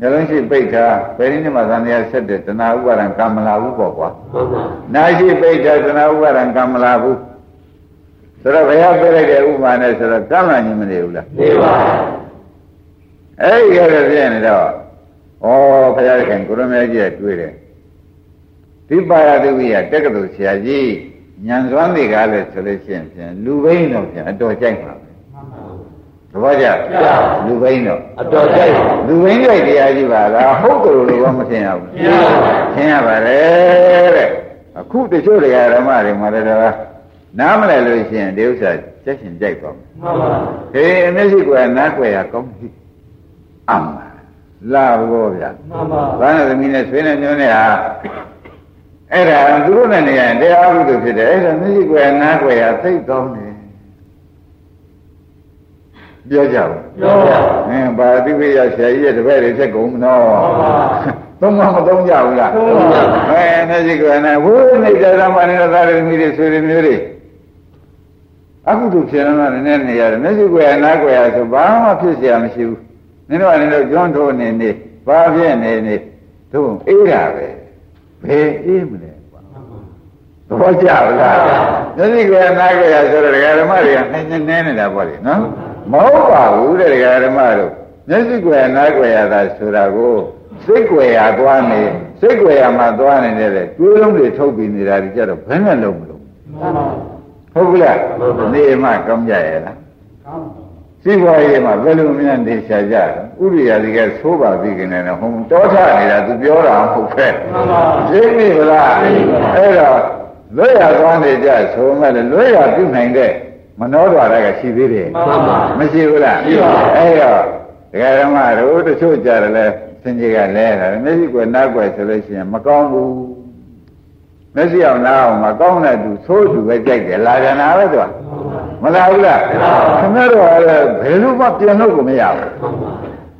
မျက်လုံးရှိပိတ်ထားဘယ်နည်းမှသံဃာဆက်တဲ့တဏှာဥပါဒံကမ္မလာဘူးပေါ့ကွာမှန်ပါနာရှိပိတ်ထားတဏှာဥပါဒံကမ္မလာဘူးဆိုတော့ဘုရားပြလိုက်တဲ့ဥပါနဲ့ဆိုတော့ကမ္မလာခြင်းမနေဘူးလားနေပါအဲ့ဒီကြရပြနေတော့ဩဘုရားခင်ကိုရမေကြီးကတွေ့တယ်ဒီပါရတုဝိယတက္ကသိုလ်ဆရာကြီးညံစွမ်းတွေကလည်းဆိုလို့ရှိရင်ဖြင့်လူဘိန်းတော့ဖြင့်အတော်ကြိုက်ပါပဲ သဘောကျလူဘိန်းတော့အတော်ကြိုက်လူဘိန်းကြိုက်တရားကြီးပါလားဟုတ်တယ်လို့တော့မထင်ရဘူးဘုရားထင်ရပါတယ်တဲ့အခုတချို့တရားဓမ္မတွေမှာလည်းတော့နားမလဲလို့ရှိရင်ဒီဥစ္စာကြက်ရှင်ကြိုက်သွားမယ်မှန်ပါဟေးအမျက်ရှိကွယ်နားကွယ်ရကောင်းပြီအမှန်လာဘောဗျာမှန်ပါဘာနဲ့သမီးနဲ့ဆွေးနေမျိုးနဲ့ဟာအဲ့ဒါသူတို့နဲ့နေရင်တရားဟုသူဖြစ်တယ်အဲ့ဒါမျက်ရှိကွယ်နားကွယ်ရသိကောင်းတယ် ပြောကြဘူး ပြောပါ အင်းဘာတိဝိယဆရာကြီးရဲ့တပည့်တွေဖြစ်ကုန်မနော် မှန်ပါ သုံးမမသုံးကြဘူးလား သုံးပါ အဲမျက်ရှိကွယ်နားဝိနေတဲ့ဓမ္မနဲ့သာရသမီးတွေဆွေးနေမျိုးတွေအခုသူဖြစ်နေတော့နည်းနည်းနေရတယ်မျက်စိကွယ်အနားကွယ်ရဆိုဘာမှဖြစ်เสียမရှိဘူးနင်တို့ကလည်းတော့ကျွမ်းထိုးနေနေဘာဖြစ်နေနေတို့အေးတာပဲဘယ်အေးမလဲကွာသဘောကျလားမျက်စိကွယ်အနားကွယ်ရဆိုတော့ဒကာဓမ္မတွေကနည်းနည်းနဲနေတာပေါ့လေနော် မဟုတ်ပါဘူးတဲ့ဒကာဓမ္မတို့မျက်စိကွယ်အနားကွယ်ရတာဆိုတာကိုစိတ်ကွယ်ရသွားနေစိတ်ကွယ်ရမှာသွားနေတဲ့လေတွေးလုံးတွေထုတ်ပြီးနေတာဒီကြတော့ဘယ်နဲ့လုံးမလို့မှန်ပါဟုတ်ဘူးလားမှန်ပါနေမှကောင်းကြရဲ့လားစီးပွားရေးမှာဘယ်လိုများနေရှာကြလဲဥရိယာဒီကသိုးပါပြီးခင်တယ်ဟိုတောထနေတာသူပြောတာမဟုတ်ပဲမှန်ပါရှင်းပြီလားအဲ့တော့လွတ်ရသွားနေကြဆိုမှလည်းလွတ်ရပြုနိုင်တဲ့ မနောဒွါရကရှိသေးတယ်မှန်ပါမရှိဘူးလားရှိပါဘူးအဲ့တော့ဒကာဓမ္မတို့တချို့ကြတယ်လဲသင်ကြီးကလဲတာမျက်စိကွယ်နားကွယ်ဆိုလို့ရှိရင်မကောင်းဘူးမျက်စိအောင်နားအောင်မကောင်းတဲ့သူသိုးသူပဲကြိုက်တယ်လာကြနာပဲသူကမလာဘူးလားခင်ဗျားတို့ကလည်းဘယ်လိုမှပြန်လို့ကိုမရဘူး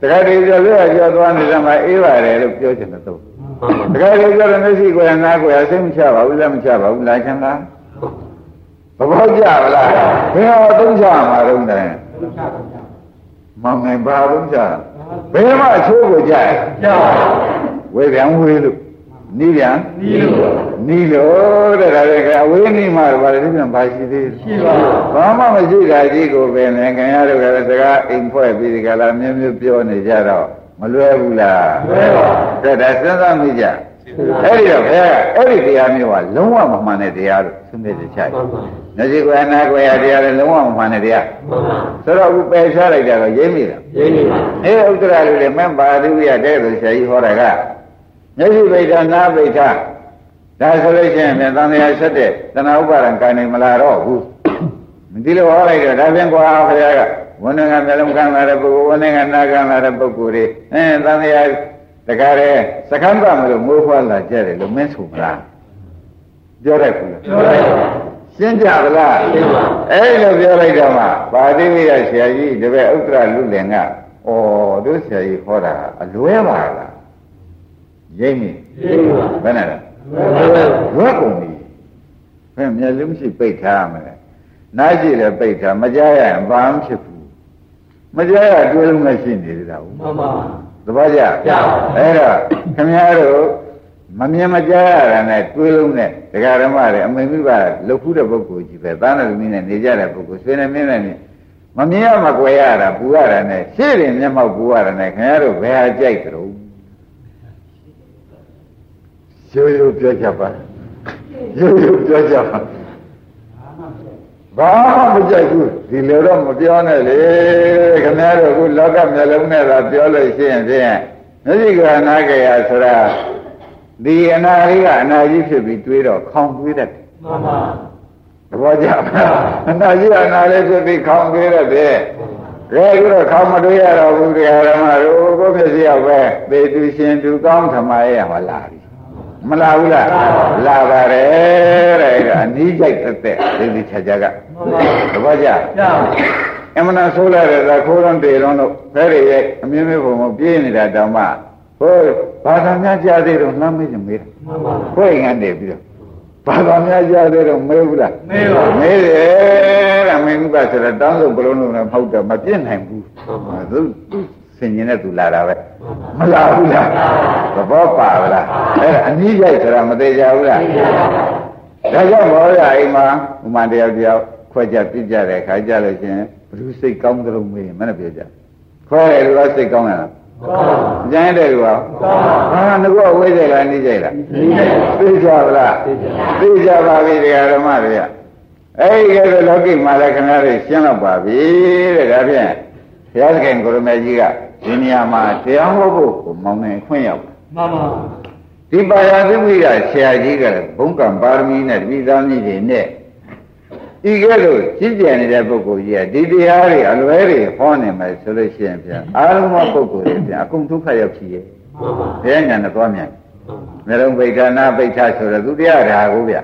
တခါတည်းကျလွတ်ရကျော်သွားနေတဲ့မှာအေးပါတယ်လို့ပြောချင်တယ်သူတခါတည်းကျတော့မျက်စိကွယ်နားကွယ်စိတ်မချပါဘူးလက်မချပါဘူးလာချင်လား သဘောကျပါလားဘယ်ဟောသုံးချမှာတော့တယ်မောင်နိုင်ပါသုံးချဘယ်မှအချိုးကိုကြရကြောက်ဝေပြန်ဝေလို့နီးပြန်ဒီလိုနီးလို့တဲ့ဒါလည်းကအဝေးနီးမှဘာလဲဒီပြန်ဘာရှိသေးလဲရှိပါဘာမှမရှိတာကြီးကိုပဲနဲ့ခင်ဗျားတို့ကလည်းစကားအိမ်ဖွဲ့ပြီးဒီကလာမျိုးမျိုးပြောနေကြတော့မလွယ်ဘူးလားလွယ်ပါတဲ့ဒါစဉ်းစားမိကြအဲ့ဒီတော့ဘုရားကအဲ့ဒီတရားမျိုးကလုံးဝမမှန်တဲ့တရားလို့သုံးတဲ့ချာမှန်ပါ မျက်စိကွယ်အနာကွယ်ရတရားလည်းလုံးဝမမှန်တဲ့တရားမှန်ပါဆိုတော့အခုပယ်ရှားလိုက်တာတော့ရိမ့်မိတာရင်းနေပါအဲဥဒ္ဒရာလူတွေမင်းပါဠိဝိယတဲ့လို့ဆရာကြီးဟောတာကမျက်စိပိဋကနားပိဋကဒါဆိုလို့ရှိရင်ပြန်သံဃာဆက်တဲ့တဏှာဥပါဒံကံနေမလာတော့ဘူးမဒီလိုဟောလိုက်တော့ဒါပြန်ကွာဘုရားကဝဏ္ဏကမျက်လုံးကံလာတဲ့ပုဂ္ဂိုလ်ဝဏ္ဏကနာကံလာတဲ့ပုဂ္ဂိုလ်တွေအဲသံဃာတကားတဲ့စကံပါမလို့မိုးဖွာလာကြတယ်လို့မင်းဆိုမလားပြောတတ်ဘူးလားပြောလိုက်ပါ ရှင်းကြပါလားအဲ့လိုပြောလိုက်တော့မှပါတိဝိရဆရာကြီးတပည့်ဥက္ကရလူလင်ကဩတို့ဆရာကြီးခေါ်တာအလွဲပါလားရိမ့်မိရိပ်ပါဘယ်နဲ့လဲလွတ်ကုန်ပြီဘယ်မျက်လုံးရှိပိတ်ထားရမလဲနားရှိလည်းပိတ်ထားမကြားရရင်ဘာမှဖြစ်ဘူးမကြားရတွေးလုံးနဲ့ရှိနေသေးတာဟုတ်မှန်ပါသဘောကျကျပါဘူးအဲ့တော့ခင်ဗျားတို့မမြင်မကြားရတာနဲ့တွေးလုံးနဲ့ ဒကာဓမ္မတွေအမေမိဘလှုပ်ဖူးတဲ့ပုဂ္ဂိုလ်ကြီးပဲသားနဲ့လူမင်းနဲ့နေကြတဲ့ပုဂ္ဂိုလ်ဆွေနဲ့မင်းနဲ့နေမမြင်ရမကွယ်ရတာပူရတာနဲ့ရှေ့ရင်မျက်မှောက်ပူရတာနဲ့ခင်ဗျားတို့ဘယ်ဟာကြိုက်ကြလို့ရိုးရိုးပြောကြပါရိုးရိုးပြောကြပါဘာမှမကြိုက်ဘူးဒီလိုတော့မပြောနဲ့လေခင်ဗျားတို့အခုလောကမျက်လုံးနဲ့သာပြောလို့ရှိရင်ဖြင့်မျက်စိကအနာကြရဆိုတာ ဒီအနာလေးကအနာကြီးဖြစ်ပြီးတွေးတော့ခေါင်းတွေးတတ်တယ်မှန်ပါသဘောကျပါအနာကြီးအနာလေးဖြစ်ပြီးခေါင်းတွေးတတ်တယ်ရဲခုတော့ခေါင်းမတွေးရတော့ဘူးတရားဓမ္မတို့ကိုဖြစ်စီရောက်ပဲသေသူရှင်သူကောင်းဓမ္မရဲ့ဟောလာပြီမလာဘူးလားလာပါတယ်တဲ့အဲ့ဒါအနီးကြိုက်သက်သက်ဒီဒီချာချာကသဘောကျကျပါအမှန်တဆိုးလာတဲ့သခိုးရုံးတေလုံးတို့ဖဲရရဲ့အမြင်မျိုးပုံမပြေးနေတာတောင်မှ ဟိုဘာသာများကြားသေးတော့နှမ်းမေးချင်မေးတာမှန်ပါခွေငန်းနေပြီးတော့ဘာသာများကြားသေးတော့မေးဘူးလားမေးပါမေးတယ်တဲ့မင်းကဆိုတော့တောင်းလို့ဘလုံးလုံးနဲ့ဖောက်တော့မပြည့်နိုင်ဘူးသူသူစင်ရင်နဲ့သူလာတာပဲမလာဘူးလားသဘောပါဗလားအဲ့ဒါအနည်းရိုက်ဆိုတာမသေးကြဘူးလားဒါကြောင့်ဘောရအိမ်မှာဥမာတယောက်တယောက်ခွဲကြပြစ်ကြတဲ့ခါကြလို့ချင်းဘ누구စိတ်ကောင်းကြလို့မေးရင်မနဲ့ပြောကြခွဲတယ်လူကစိတ်ကောင်းရလား ကောင်းကျန်တဲ့လူကဟာငါကဝိဇ္ဇာလားနေကြလားဒီနေ့သိကြပါလားသိကြပါပြီတရားဓမ္မတွေကအဲ့ဒီကဲလောကိမှာလည်းခင်ဗျားတို့ရှင်းတော့ပါပြီတဲ့ဒါဖြင့်ဘုရားသခင်ကိုရမေကြီးကဒီနေရာမှာတရားဟောဖို့ကိုမောင်းနေခွင့်ရောက်မှန်ပါဒီပါရသဝိရဆရာကြီးကလည်းဘုံကံပါရမီနဲ့တပိသားကြီးတွေနဲ့ ဤကဲ့သို့ကြီးကျယ်နေတဲ့ပုဂ္ဂိုလ်ကြီးကဒီတရားတွေအလွဲတွေဟောနေမယ်ဆိုလို့ရှိရင်ဗျာအာရုံမပုဂ္ဂိုလ်တွေဗျာအကုန်ဒုက္ခရောက်ချည်ရဲ့မှန်ပါဘယ်ညာနဲ့သွားမြန်မျက်လုံးပိဋ္ဌာနာပိဋ္ဌာဆိုတော့သူတရားဓာကိုဗျာ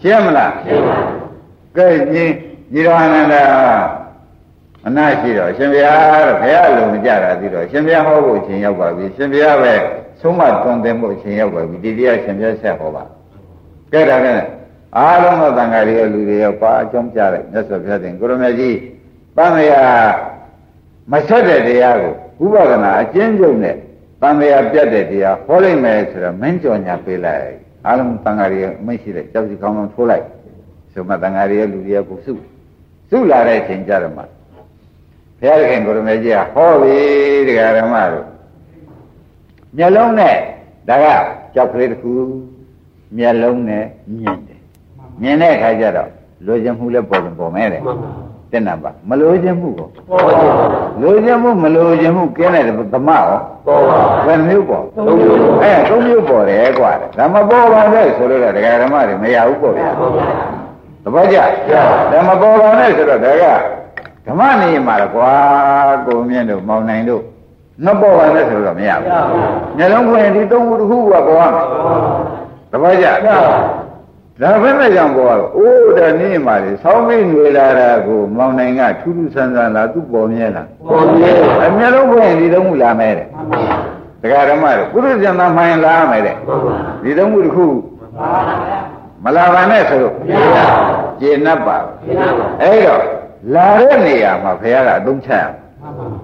ရှင်းမလားရှင်းပါကဲညီညီတော်အနန္ဒာအနာရှိတော့ရှင်ဘုရားတော့ဘုရားလုံးမကြတာသိတော့ရှင်ဘုရားဟောဖို့အချိန်ရောက်ပါပြီရှင်ဘုရားပဲဆုံးမတွင်တင်ဖို့အချိန်ရောက်ပါပြီဒီတရားရှင်ဘုရားဆက်ဟောပါကဲဒါနဲ့ အားလုံးသောတန်ဃာတွေရောလူတွေရောပါအကြောင်းကြားလိုက်မြတ်စွာဘုရားတင်ကိုရမကြီးပန်းမယာမဆက်တဲ့တရားကိုဥပဒနာအကျဉ်းချုပ်နဲ့ပန်းမယာပြတ်တဲ့တရားဟောလိုက်မယ်ဆိုတော့မင်းကြော်ညာပေးလိုက်အားလုံးတန်ဃာတွေအမိတ်ရှိတဲ့ကြောက်စီကောင်းကောင်းထိုးလိုက်ဆိုမှတန်ဃာတွေရဲ့လူတွေကကိုစုစုလာတဲ့အချိန်ကြတော့မှဘုရားခင်ကိုရမေကြီးကဟောပြီတရားဓမ္မတို့မျက်လုံးနဲ့ဒါကကြောက်ကလေးတစ်ခုမျက်လုံးနဲ့မြင်တယ် မြင်တဲ့အခါကျတော့လိုချင်မှုလည်းပေါ်တယ်ပေါ်မဲတယ်မှန်ပါတက်နံပါတ်မလိုချင်မှုကောပေါ်ပါလိုချင်မှုမလိုချင်မှုကင်းတဲ့သမရောပေါ်ပါဘယ်မျိုးပေါ်သုံးမျိုးအဲသုံးမျိုးပေါ်တယ်ကွာဒါမပေါ်ပါနဲ့ဆိုတော့တရားဓမ္မတွေမရဘူးပေါ့ဗျာမှန်ပါသဘောကျဒါမပေါ်ပါနဲ့ဆိုတော့ဒါကဓမ္မနေမှာတော့ကွာကိုမြင့်တို့မောင်နိုင်တို့မပေါ်ပါနဲ့ဆိုတော့မရဘူးမျက်လုံးဖွင့်ဒီသုံးခုတစ်ခုကပေါ်ရမယ်သဘောကျ ဒါဘယ်နဲ့ကြောင့်ပေါ်ရလဲအိုးဒါနေမှာလေဆောင်းမင်းနေလာတာကိုမောင်နိုင်ကထူးထူးဆန်းဆန်းလာသူပေါ်မြဲလားပေါ်နေအမျက်လုံးဖွင့်ဒီသုံးခုလာမယ်တဲ့တရားဓမ္မတို့ပုရိသနာမှန်လာမယ်တဲ့မှန်ပါဒီသုံးခုတစ်ခုမလာပါနဲ့ဆိုတော့မရကျေနပ်ပါရှင်းပါအဲ့တော့လာတဲ့နေရာမှာဘုရားကအသုံးချရ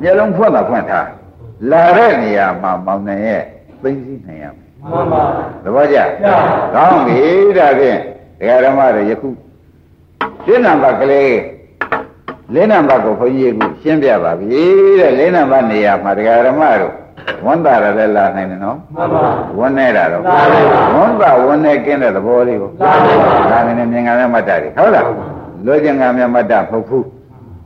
မျက်လုံးဖွင့်တာဖွင့်ထားလာတဲ့နေရာမှာမောင်နှံရဲ့သိသိနိုင်ရမယ် မှန်ပါသဘောကျကောင်းပြီဒါဖြင့်ဒကာဓမ္မတွေယခုရှင်းနံပါတ်ကလေးလေးနံပါတ်ကိုဘုန်းကြီးကရှင်းပြပါပြီတဲ့လေးနံပါတ်နေရာမှာဒကာဓမ္မတို့ဝန်တာရလည်းလာနိုင်တယ်နော်မှန်ပါဝန်နေတာတော့လာနိုင်ပါဝန်တာဝန်နေကင်းတဲ့သဘောလေးကိုလာနိုင်ပါဒါလည်းမြင်ကလည်းမတ်တာတွေဟုတ်လားလိုချင်ကမြတ်မတ်တာမဟုတ်ဘူး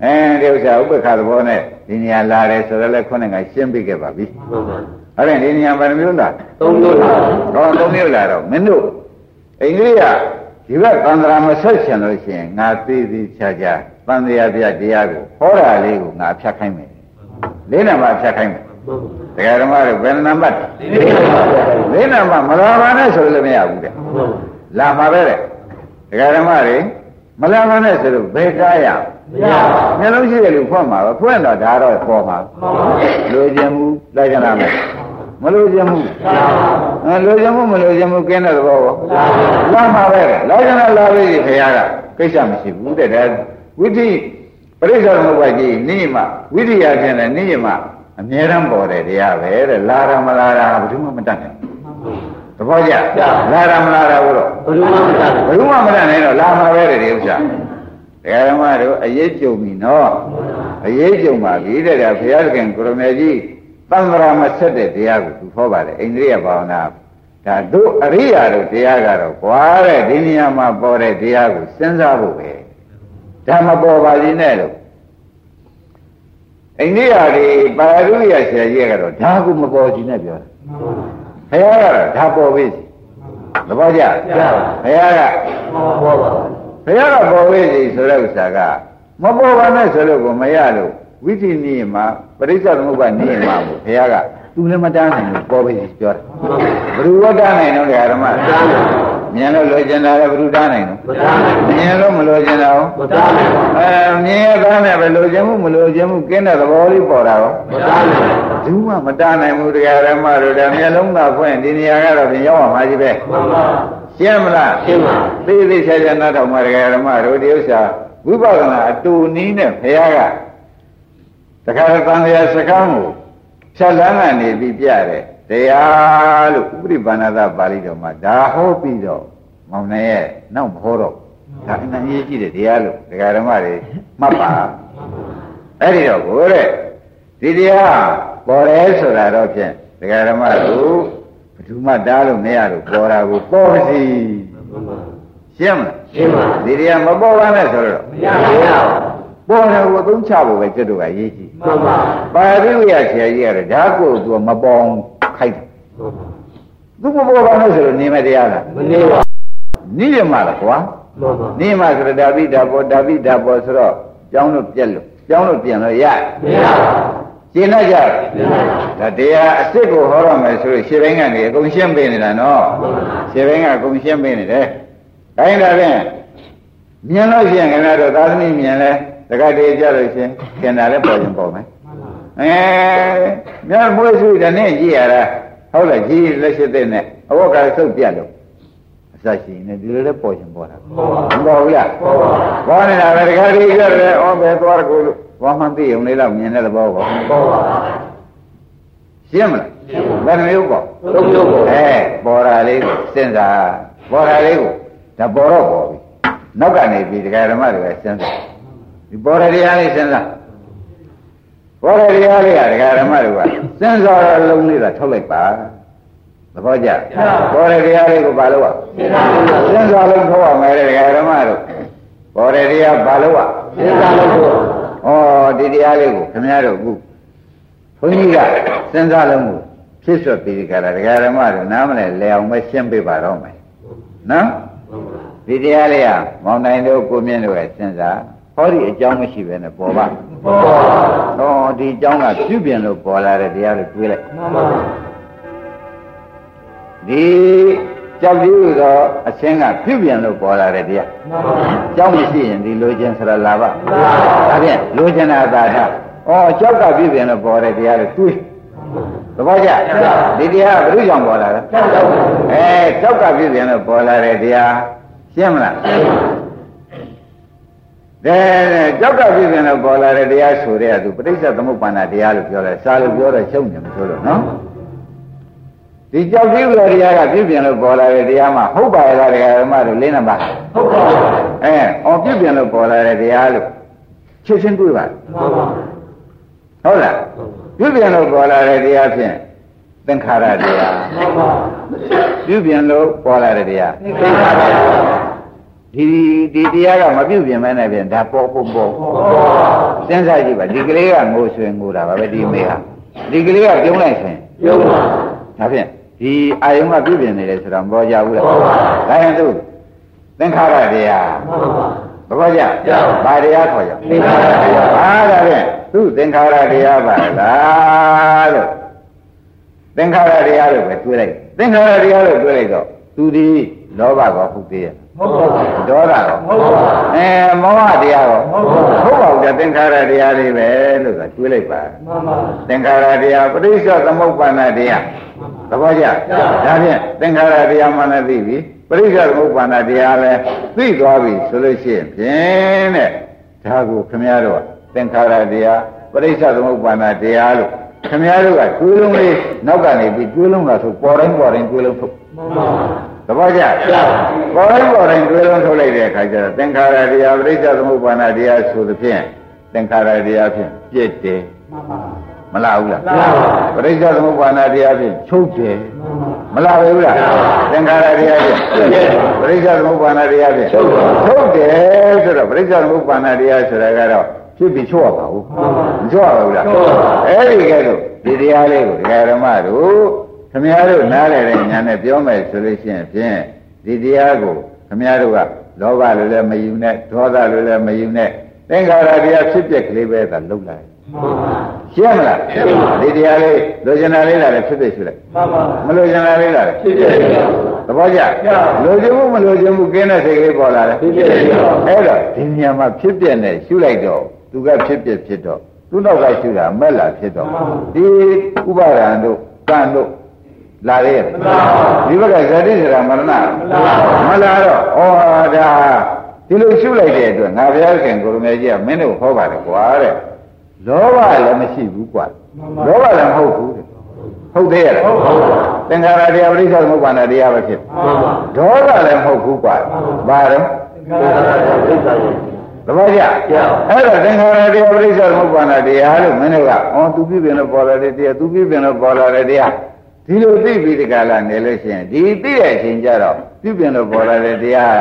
အဲဒီဥစ္စာဥပ္ပခါသဘောနဲ့ဒီနေရာလာတယ်ဆိုတော့လည်းခုနကရှင်းပြခဲ့ပါပြီမှန်ပါ အဲ့ဒါဒီနေရာဘယ်နှမျိုးလားသုံးမျိုးလားတော့သုံးမျိုးလာတော့မင်းတို့အိန္ဒိယဒီဘက်သံဃာမဆက်ချင်လို့ရှိရင်ငါသေးသေးချာချာသံဃာပြတရားကိုဟောတာလေးကိုငါဖြတ်ခိုင်းမယ်လေးနံပါတ်ဖြတ်ခိုင်းမယ်မှန်ပါတရားဓမ္မတို့ဘယ်နံပါတ်လေးနံပါတ်လေးနံပါတ်မလာပါနဲ့ဆိုလို့လည်းမရဘူးတဲ့မှန်ပါလာမှာပဲတဲ့ဒကာဓမ္မတွေမလန်းမနဲ့ဆိုလို့ဘယ်ကားရမရပါမျက်လုံးရှိတဲ့လူဖွင့်မှာပဲဖွင့်တော့ဒါတော့ပေါ်မှာဘူးမှန်ပါလိုချင်မှုလိုက်ကြလားမယ် မလိုချင်မှုမှန်ပါအဲလိုချင်မှုမလိုချင်မှုကင်းတဲ့သဘောပေါ့မှန်ပါလာမှာပဲလိုက်ကြလားလာပြီခရကကိစ္စမရှိဘူးတဲ့ဒါဝိသိပရိစ္ဆေသမုပ္ပါကြီးနိမဝိရိယဖြင့်လည်းနိမအမြဲတမ်းပေါ်တယ်တရားပဲတဲ့လာရမလာတာဘယ်သူမှမတတ်နိုင်ဘူးသဘောကျလာရမလာတာဘုတော့ဘယ်လိုမှမတတ်ဘယ်သူမှမတတ်နိုင်တော့လာမှာပဲတဲ့ဒီဥစ္စာတရားဓမ္မတို့အရေးကြုံပြီနော်အရေးကြုံပါပြီတဲ့ဒါဘုရားသခင်ကိုရမေကြီး သံဃာမဆက်တဲ့တရားကိုသူဟောပါတယ်အိန္ဒြိယဘာဝနာဒါတို့အရိယာတို့တရားကတော့ကွာတဲ့ဒီနေရာမှာပေါ်တဲ့တရားကိုစဉ်းစားဖို့ပဲဒါမပေါ်ပါလိမ့်နဲ့လို့အိန္ဒိယတွေပါရုရဆရာကြီးကတော့ဒါကမပေါ်ကြည့်နဲ့ပြောတယ်ဘုရားကတော့ဒါပေါ်ပြီသဘောကျဘုရားကဘောပါဘုရားကပေါ်ဝေးစီဆိုတဲ့ဥစ္စာကမပေါ်ပါနဲ့ဆိုလို့ကိုမရလို့ ဝိသိနိယမှာပရိစ္ဆေသမုပ္ပါနိယမှာကိုဘုရားကသူလည်းမတန်းနိုင်ဘူးပေါ်ဝေးစီပြောတယ်ဘယ်သူဝတ္တနိုင်တော့ဓမ္မမြင်လို့လိုချင်တာလည်းဘယ်သူတန်းနိုင်တော့မတတ်နိုင်မြင်လို့မလိုချင်တာရောမတတ်နိုင်အဲမြင်ရသားနဲ့ပဲလိုချင်မှုမလိုချင်မှုကင်းတဲ့သဘောလေးပေါ်တာရောမတတ်နိုင်ဘူးမှမတန်းနိုင်ဘူးတရားဓမ္မတို့ဒါမျက်လုံးသာဖွင့်ဒီနေရာကတော့ပြင်ရောက်မှာကြီးပဲမှန်ပါရှင်းမလားရှင်းပါသိသိချာချာနားထောင်မှာတရားဓမ္မတို့ဒီဥစ္စာဝိပဿနာအတူနီးနဲ့ဘုရားက တခါတန်လျာစကမ်းကိုဖြတ်လန်းကနေပြီးပြတယ်တရားလို့ဥပရိပါဏသပါဠိတော်မှာဒါဟောပြီးတော့မောင်နေရဲ့နောက်မဟောတော့ဒါအနည်းကြီးကြည့်တယ်တရားလို့တရားဓမ္မတွေမှတ်ပါအဲ့ဒီတော့ကိုတဲ့ဒီတရားပေါ်တယ်ဆိုတာတော့ဖြင့်တရားဓမ္မတို့ဘယ်သူမှတားလို့မရလို့ပေါ်တာကိုပေါ်ပါစီမှန်ပါရှင်းမလားရှင်းပါဒီတရားမပေါ်ပါနဲ့ဆိုတော့မရပါဘူးပေါ်တယ်ကိုသုံးချဖို့ပဲကျွတ်တို့ကရေးကြည့် မှန်ပါပါရိဝိယဆရာကြီးကတော့ဒါကိုသူကမပေါ်ခိုက်တယ်သူမပေါ်ပါနဲ့ဆိုတော့နေမတရားလားမနေပါနိရမလားကွာမှန်ပါနိမဆိုတော့ဒါပိဒါပေါ်ဒါပိဒါပေါ်ဆိုတော့ကြောင်းလို့ပြက်လို့ကြောင်းလို့ပြင်လို့ရမရပါရှင်းလိုက်ကြဘူးမရပါဒါတရားအစ်စ်ကိုဟောရမယ်ဆိုလို့ရှင်းပိုင်းကနေအကုန်ရှင်းပေးနေတာနော်ရှင်းပိုင်းကအကုန်ရှင်းပေးနေတယ်ဒါရင်ဒါဖြင့်မြင်လို့ရှိရင်ခင်ဗျားတို့သာသမီမြင်လဲ တက္ကတိကြလို့ရှိရင်ကျင်တာလည်းပေါ်ရင်ပေါ်မယ်အဲမြတ်မွေးစုတဲ့နဲ့ကြည့်ရတာဟုတ်လားကြည့်လက်ရှိတဲ့နဲ့အဝတ်ကဆုပ်ပြတ်လို့အစရှိနေဒီလိုလည်းပေါ်ရင်ပေါ်တာမပေါ်ဘူးလားပေါ်နေတာပဲတက္ကတိကြတယ်ဩဘယ်သွားကိုလို့ဘာမှသိုံလေးတော့မြင်တဲ့သဘောပေါ့ဘောပါရှင်းမလားဘယ်နှမျိုးပေါ့သုံးမျိုးပေါ့အဲပေါ်တာလေးကိုစဉ်းစားပေါ်တာလေးကိုဒါပေါ်တော့ပေါ်ပြီနောက်ကနေပြီးဒကာဓမ္မတွေကစဉ်းစား ဒီပေါ်တဲ့တရားလေးစဉ်းစားပေါ်တဲ့တရားလေးကဒကာဓမ္မတွေကစဉ်းစားတော့လုံးလေးသာထုတ်လိုက်ပါသဘောကျပေါ်တဲ့တရားလေးကိုဘာလို့ ရှင်းပါဘူး อ่ะစဉ်းစားလုံးထုတ်ရမယ်တဲ့ဒကာဓမ္မတို့ပေါ်တဲ့တရားဘာလို့อ่ะ ရှင်းပါလို့ ဩဒီတရားလေးကိုခင်ဗျားတို့အခုဘုန်းကြီးကစဉ်းစားလုံးကိုဖြစ်ဆွတ်ပြီးဒီကရာဒကာဓမ္မတို့နားမလဲလဲအောင်ပဲရှင်းပေးပါတော့မယ်နော်ဒီတရားလေးကမောင်နိုင်တို့ကိုမြင့်တို့ရဲ့စဉ်းစား ဟောဒီအကြောင်းမရှိပဲနဲ့ပေါ်ပါဘောပါဟောဒီအကြောင်းကပြုပြင်လို့ပေါ်လာတဲ့တရားလို့တွေးလိုက်မှန်ပါဒီကြောက်ကြည့်တော့အချင်းကပြုပြင်လို့ပေါ်လာတဲ့တရားမှန်ပါကြောက်မရှိရင်ဒီလိုခြင်းဆရာလာပါမှန်ပါဒါဖြင့်လိုချင်တာသာထားဩကြောက်ကပြည့်ပြင်လို့ပေါ်တဲ့တရားတွေတွေးသဘောကျဒီတရားကဘယ်လိုကြောင့်ပေါ်လာလဲကြောက်တော့အဲကြောက်ကပြည့်ပြင်လို့ပေါ်လာတဲ့တရားရှင်းမလား တဲ့ကြောက်ကပြည့်ပြင်လို့ပေါ်လာတဲ့တရားဆိုတဲ့ကသူပဋိစ္စသမုပ္ပါဒတရားလို့ပြောတယ်စာလို့ပြောတော့ရှုံတယ်မဆိုလို့နော်ဒီကြောက်ကြည့်လို့တရားကပြည့်ပြင်လို့ပေါ်လာတဲ့တရားမှာဟုတ်ပါရဲ့လားတရားဓမ္မတို့လင်းနေပါဟုတ်ပါအဲအော်ပြည့်ပြင်လို့ပေါ်လာတဲ့တရားလို့ချက်ချင်းတွေးပါမှန်ပါဟုတ်လားပြုပြင်လို့ပေါ်လာတဲ့တရားဖြင့်သင်္ခါရတရားမှန်ပါပြုပြင်လို့ပေါ်လာတဲ့တရားသင်္ခါရပါ ဒီဒီတရားကမပြုပြင်မဲနဲ့ဖြင့်ဒါပေါ်ပေါ်ပေါ်ဘောစဉ်းစားကြည့်ပါဒီကလေးကငိုဆွေငိုတာပါပဲဒီမေဟာဒီကလေးကပြုံးလိုက်ဆိုရင်ပြုံးပါဒါဖြင့်ဒီအာယုံကပြုပြင်နေတယ်ဆိုတော့မပေါ်ကြဘူးလားပေါ်ပါဒါရင်သူသင်္ခါရတရားမှန်ပါဘဘောကြကြောက်ဘာတရားခေါ်ကြသင်္ခါရတရားဟာဒါဖြင့်သူသင်္ခါရတရားပါလားလို့သင်္ခါရတရားလို့ပဲတွေးလိုက်သင်္ခါရတရားလို့တွေးလိုက်တော့သူဒီ လောဘကောဟုတ်သေးရဲ့ဟုတ်ပါဘူးဒေါသကောဟုတ်ပါဘူးအဲမောဟတရားကောဟုတ်ပါဘူးဟုတ်ပါဘူးတဲ့သင်္ခါရတရားလေးပဲလို့ကတွေးလိုက်ပါမှန်ပါသင်္ခါရတရားပရိစ္ဆေသမုပ္ပါဒတရားသဘောကျဒါဖြင့်သင်္ခါရတရားမှလည်းသိပြီပရိစ္ဆေသမုပ္ပါဒတရားလည်းသိသွားပြီဆိုလို့ရှိရင်ဖြင့်တဲ့ဒါကိုခမည်းတော်သင်္ခါရတရားပရိစ္ဆေသမုပ္ပါဒတရားလို့ခမည်းတော်ကတွေးလုံးလေးနောက်ကနေပြီးတွေးလုံးလာဆိုပေါ်တိုင်းပေါ်တိုင်းတွေးလုံးထုတ်မှန်ပါ သဘောကျပေါ်တိုင်းပေါ်တိုင်းတွေးလုံးထုတ်လိုက်တဲ့အခါကျတော့သင်္ခါရတရားပရိစ္ဆေသမုပ္ပါဒတရားဆိုသဖြင့်သင်္ခါရတရားဖြင့်ပြည့်တယ်မှန်ပါမလားဘူးလားမှန်ပါပရိစ္ဆေသမုပ္ပါဒတရားဖြင့်ချုပ်တယ်မှန်ပါမလားပဲဘူးလားသင်္ခါရတရားဖြင့်ပရိစ္ဆေသမုပ္ပါဒတရားဖြင့်ချုပ်တယ်ဆိုတော့ပရိစ္ဆေသမုပ္ပါဒတရားဆိုတာကတော့ဖြစ်ပြီးချုပ်ရပါဘူးမချုပ်ရပါဘူးလားအဲ့ဒီကဲတော့ဒီတရားလေးကိုဒကာဓမ္မတို့ ခမည်းတော်နားလည်တဲ့ညာနဲ့ပြောမယ်ဆိုလို့ရှိရင်ဖြင့်ဒီတရားကိုခမည်းတော်ကလောဘလိုလည်းမယူနဲ့ဒေါသလိုလည်းမယူနဲ့သင်္ခါရတရားဖြစ်ပျက်ကလေးပဲသာလုံလိုက်မှန်ပါရှင်းမလားဒီတရားလေးလိုချင်တာလေးလာလည်းဖြစ်ဖြစ်ရှိလိုက်မှန်ပါမလိုချင်တာလေးလာလည်းဖြစ်ဖြစ်ဖြစ်သဘောကျလိုချင်မှုမလိုချင်မှုကင်းတဲ့စိတ်ကလေးပေါ်လာတယ်ဖြစ်ဖြစ်ဖြစ်အဲ့တော့ဒီနေရာမှာဖြစ်ပြနေရှုလိုက်တော့သူကဖြစ်ပြဖြစ်တော့သူ့နောက်ကရှုတာမက်လာဖြစ်တော့ဒီဥပါဒံတို့ကံတို့ လာရဲဒီဘက်ကဇတိစရာမရဏမလာတော့ဩဒါဒီလိုရှုလိုက်တဲ့အတွက်ငါဘုရားခင်ကိုရမေကြီးကမင်းတို့ဟောပါတယ်ကွာတဲ့လောဘလည်းမရှိဘူးကွာလောဘလည်းမဟုတ်ဘူးတဲ့ဟုတ်သေးရဲ့လားသင်္ခါရတရားပရိစ္ဆေသမုပ္ပါဒတရားပဲဖြစ်မှန်ပါဒေါသလည်းမဟုတ်ဘူးကွာဘာတော့သင်္ခါရဒိဋ္ဌာယသဘောကျအဲ့တော့သင်္ခါရတရားပရိစ္ဆေသမုပ္ပါဒတရားလို့မင်းတို့ကအော်သူပြပြင်လို့ပေါ်လာတဲ့တရားသူပြပြင်လို့ပေါ်လာတဲ့တရား ဒီလိုသိပြီးဒီကလာနေလို့ရှိရင်ဒီသိတဲ့အချိန်ကျတော့ပြပြင်လို့ပေါ်လာတဲ့တရား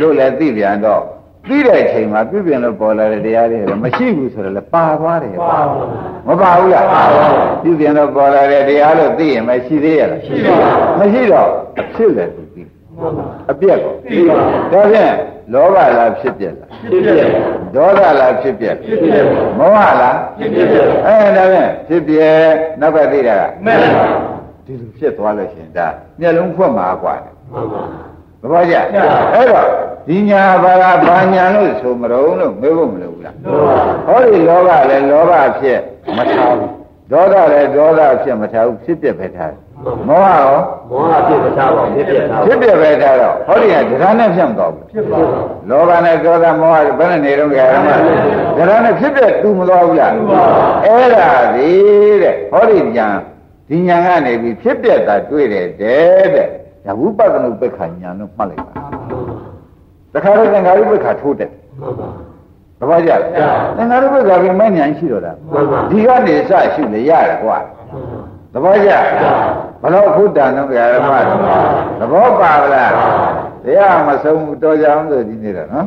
လို့လည်းသိပြန်တော့သိတဲ့အချိန်မှာပြပြင်လို့ပေါ်လာတဲ့တရားတွေလည်းမရှိဘူးဆိုတော့လည်းပါသွားတယ်ပါပါမပါဘူးလားပါပါပြပြင်လို့ပေါ်လာတဲ့တရားလို့သိရင်မရှိသေးရလားရှိပါမရှိတော့အဖြစ်လည်းသူသိမှန်ပါအပြက်ကိုသိပါဒါဖြင့်လောဘလားဖြစ်ပြက်လားဖြစ်ဖြစ်ဒေါသလားဖြစ်ပြက်ဖြစ်ဖြစ်မောဟလားဖြစ်ဖြစ်အဲဒါဖြင့်ဖြစ်ပြက်နောက်ကသိတာကမှန်ပါ ဒီလိုဖြစ်သွားလို့ရှရင်ဒါမျက်လုံးဖွက်မှာกว่า မှန်ပါ သဘောကျအဲ့တော့ဒီညာဘာကဘာညာလို့ဆိုမတော့လို့မေးဖို့မလိုဘူးလား လောဘ ဟောဒီလောဘလည်းလောဘဖြစ်မထားဘူးဒေါသလည်းဒေါသဖြစ်မထားဘူးဖြစ်ပြက်ပဲထားတယ်မောဟရော မောဟဖြစ်မထားပါဘူးဖြစ်ဖြစ်ထား ဖြစ်ပြက်ပဲထားတော့ဟောဒီကဒရာနဲ့ဖြတ်မတော့ဘူး ဖြစ်ပါ လောဘနဲ့ဒေါသမောဟဘယ်နဲ့နေတော့ကြရမလဲဒါနဲ့ဖြစ်ပြတူမသွားဘူးလားအဲ့ဒါဒီတဲ့ဟောဒီညာ ဒီညာကနေပြီးဖြစ်ပြတာတွေ့တယ်တဲ့တဲ့ဒါဝိပဿနာပက္ခညာလို့မှတ်လိုက်ပါတခါတော့သင်္ခါရုပ္ပခထိုးတယ်မှန်ပါသဘောကျလားသင်္ခါရုပ္ပခကမဲ့ညာရှိတော့တာမှန်ပါဒီကနေစရှုလေရတယ်ကွာသဘောကျဘလို့ဖုဒ္ဒံတော့ကြရမသဘောပါဗလားတရားမဆုံးဘူးတော်ကြအောင်ဆိုဒီနေ့တော့နော်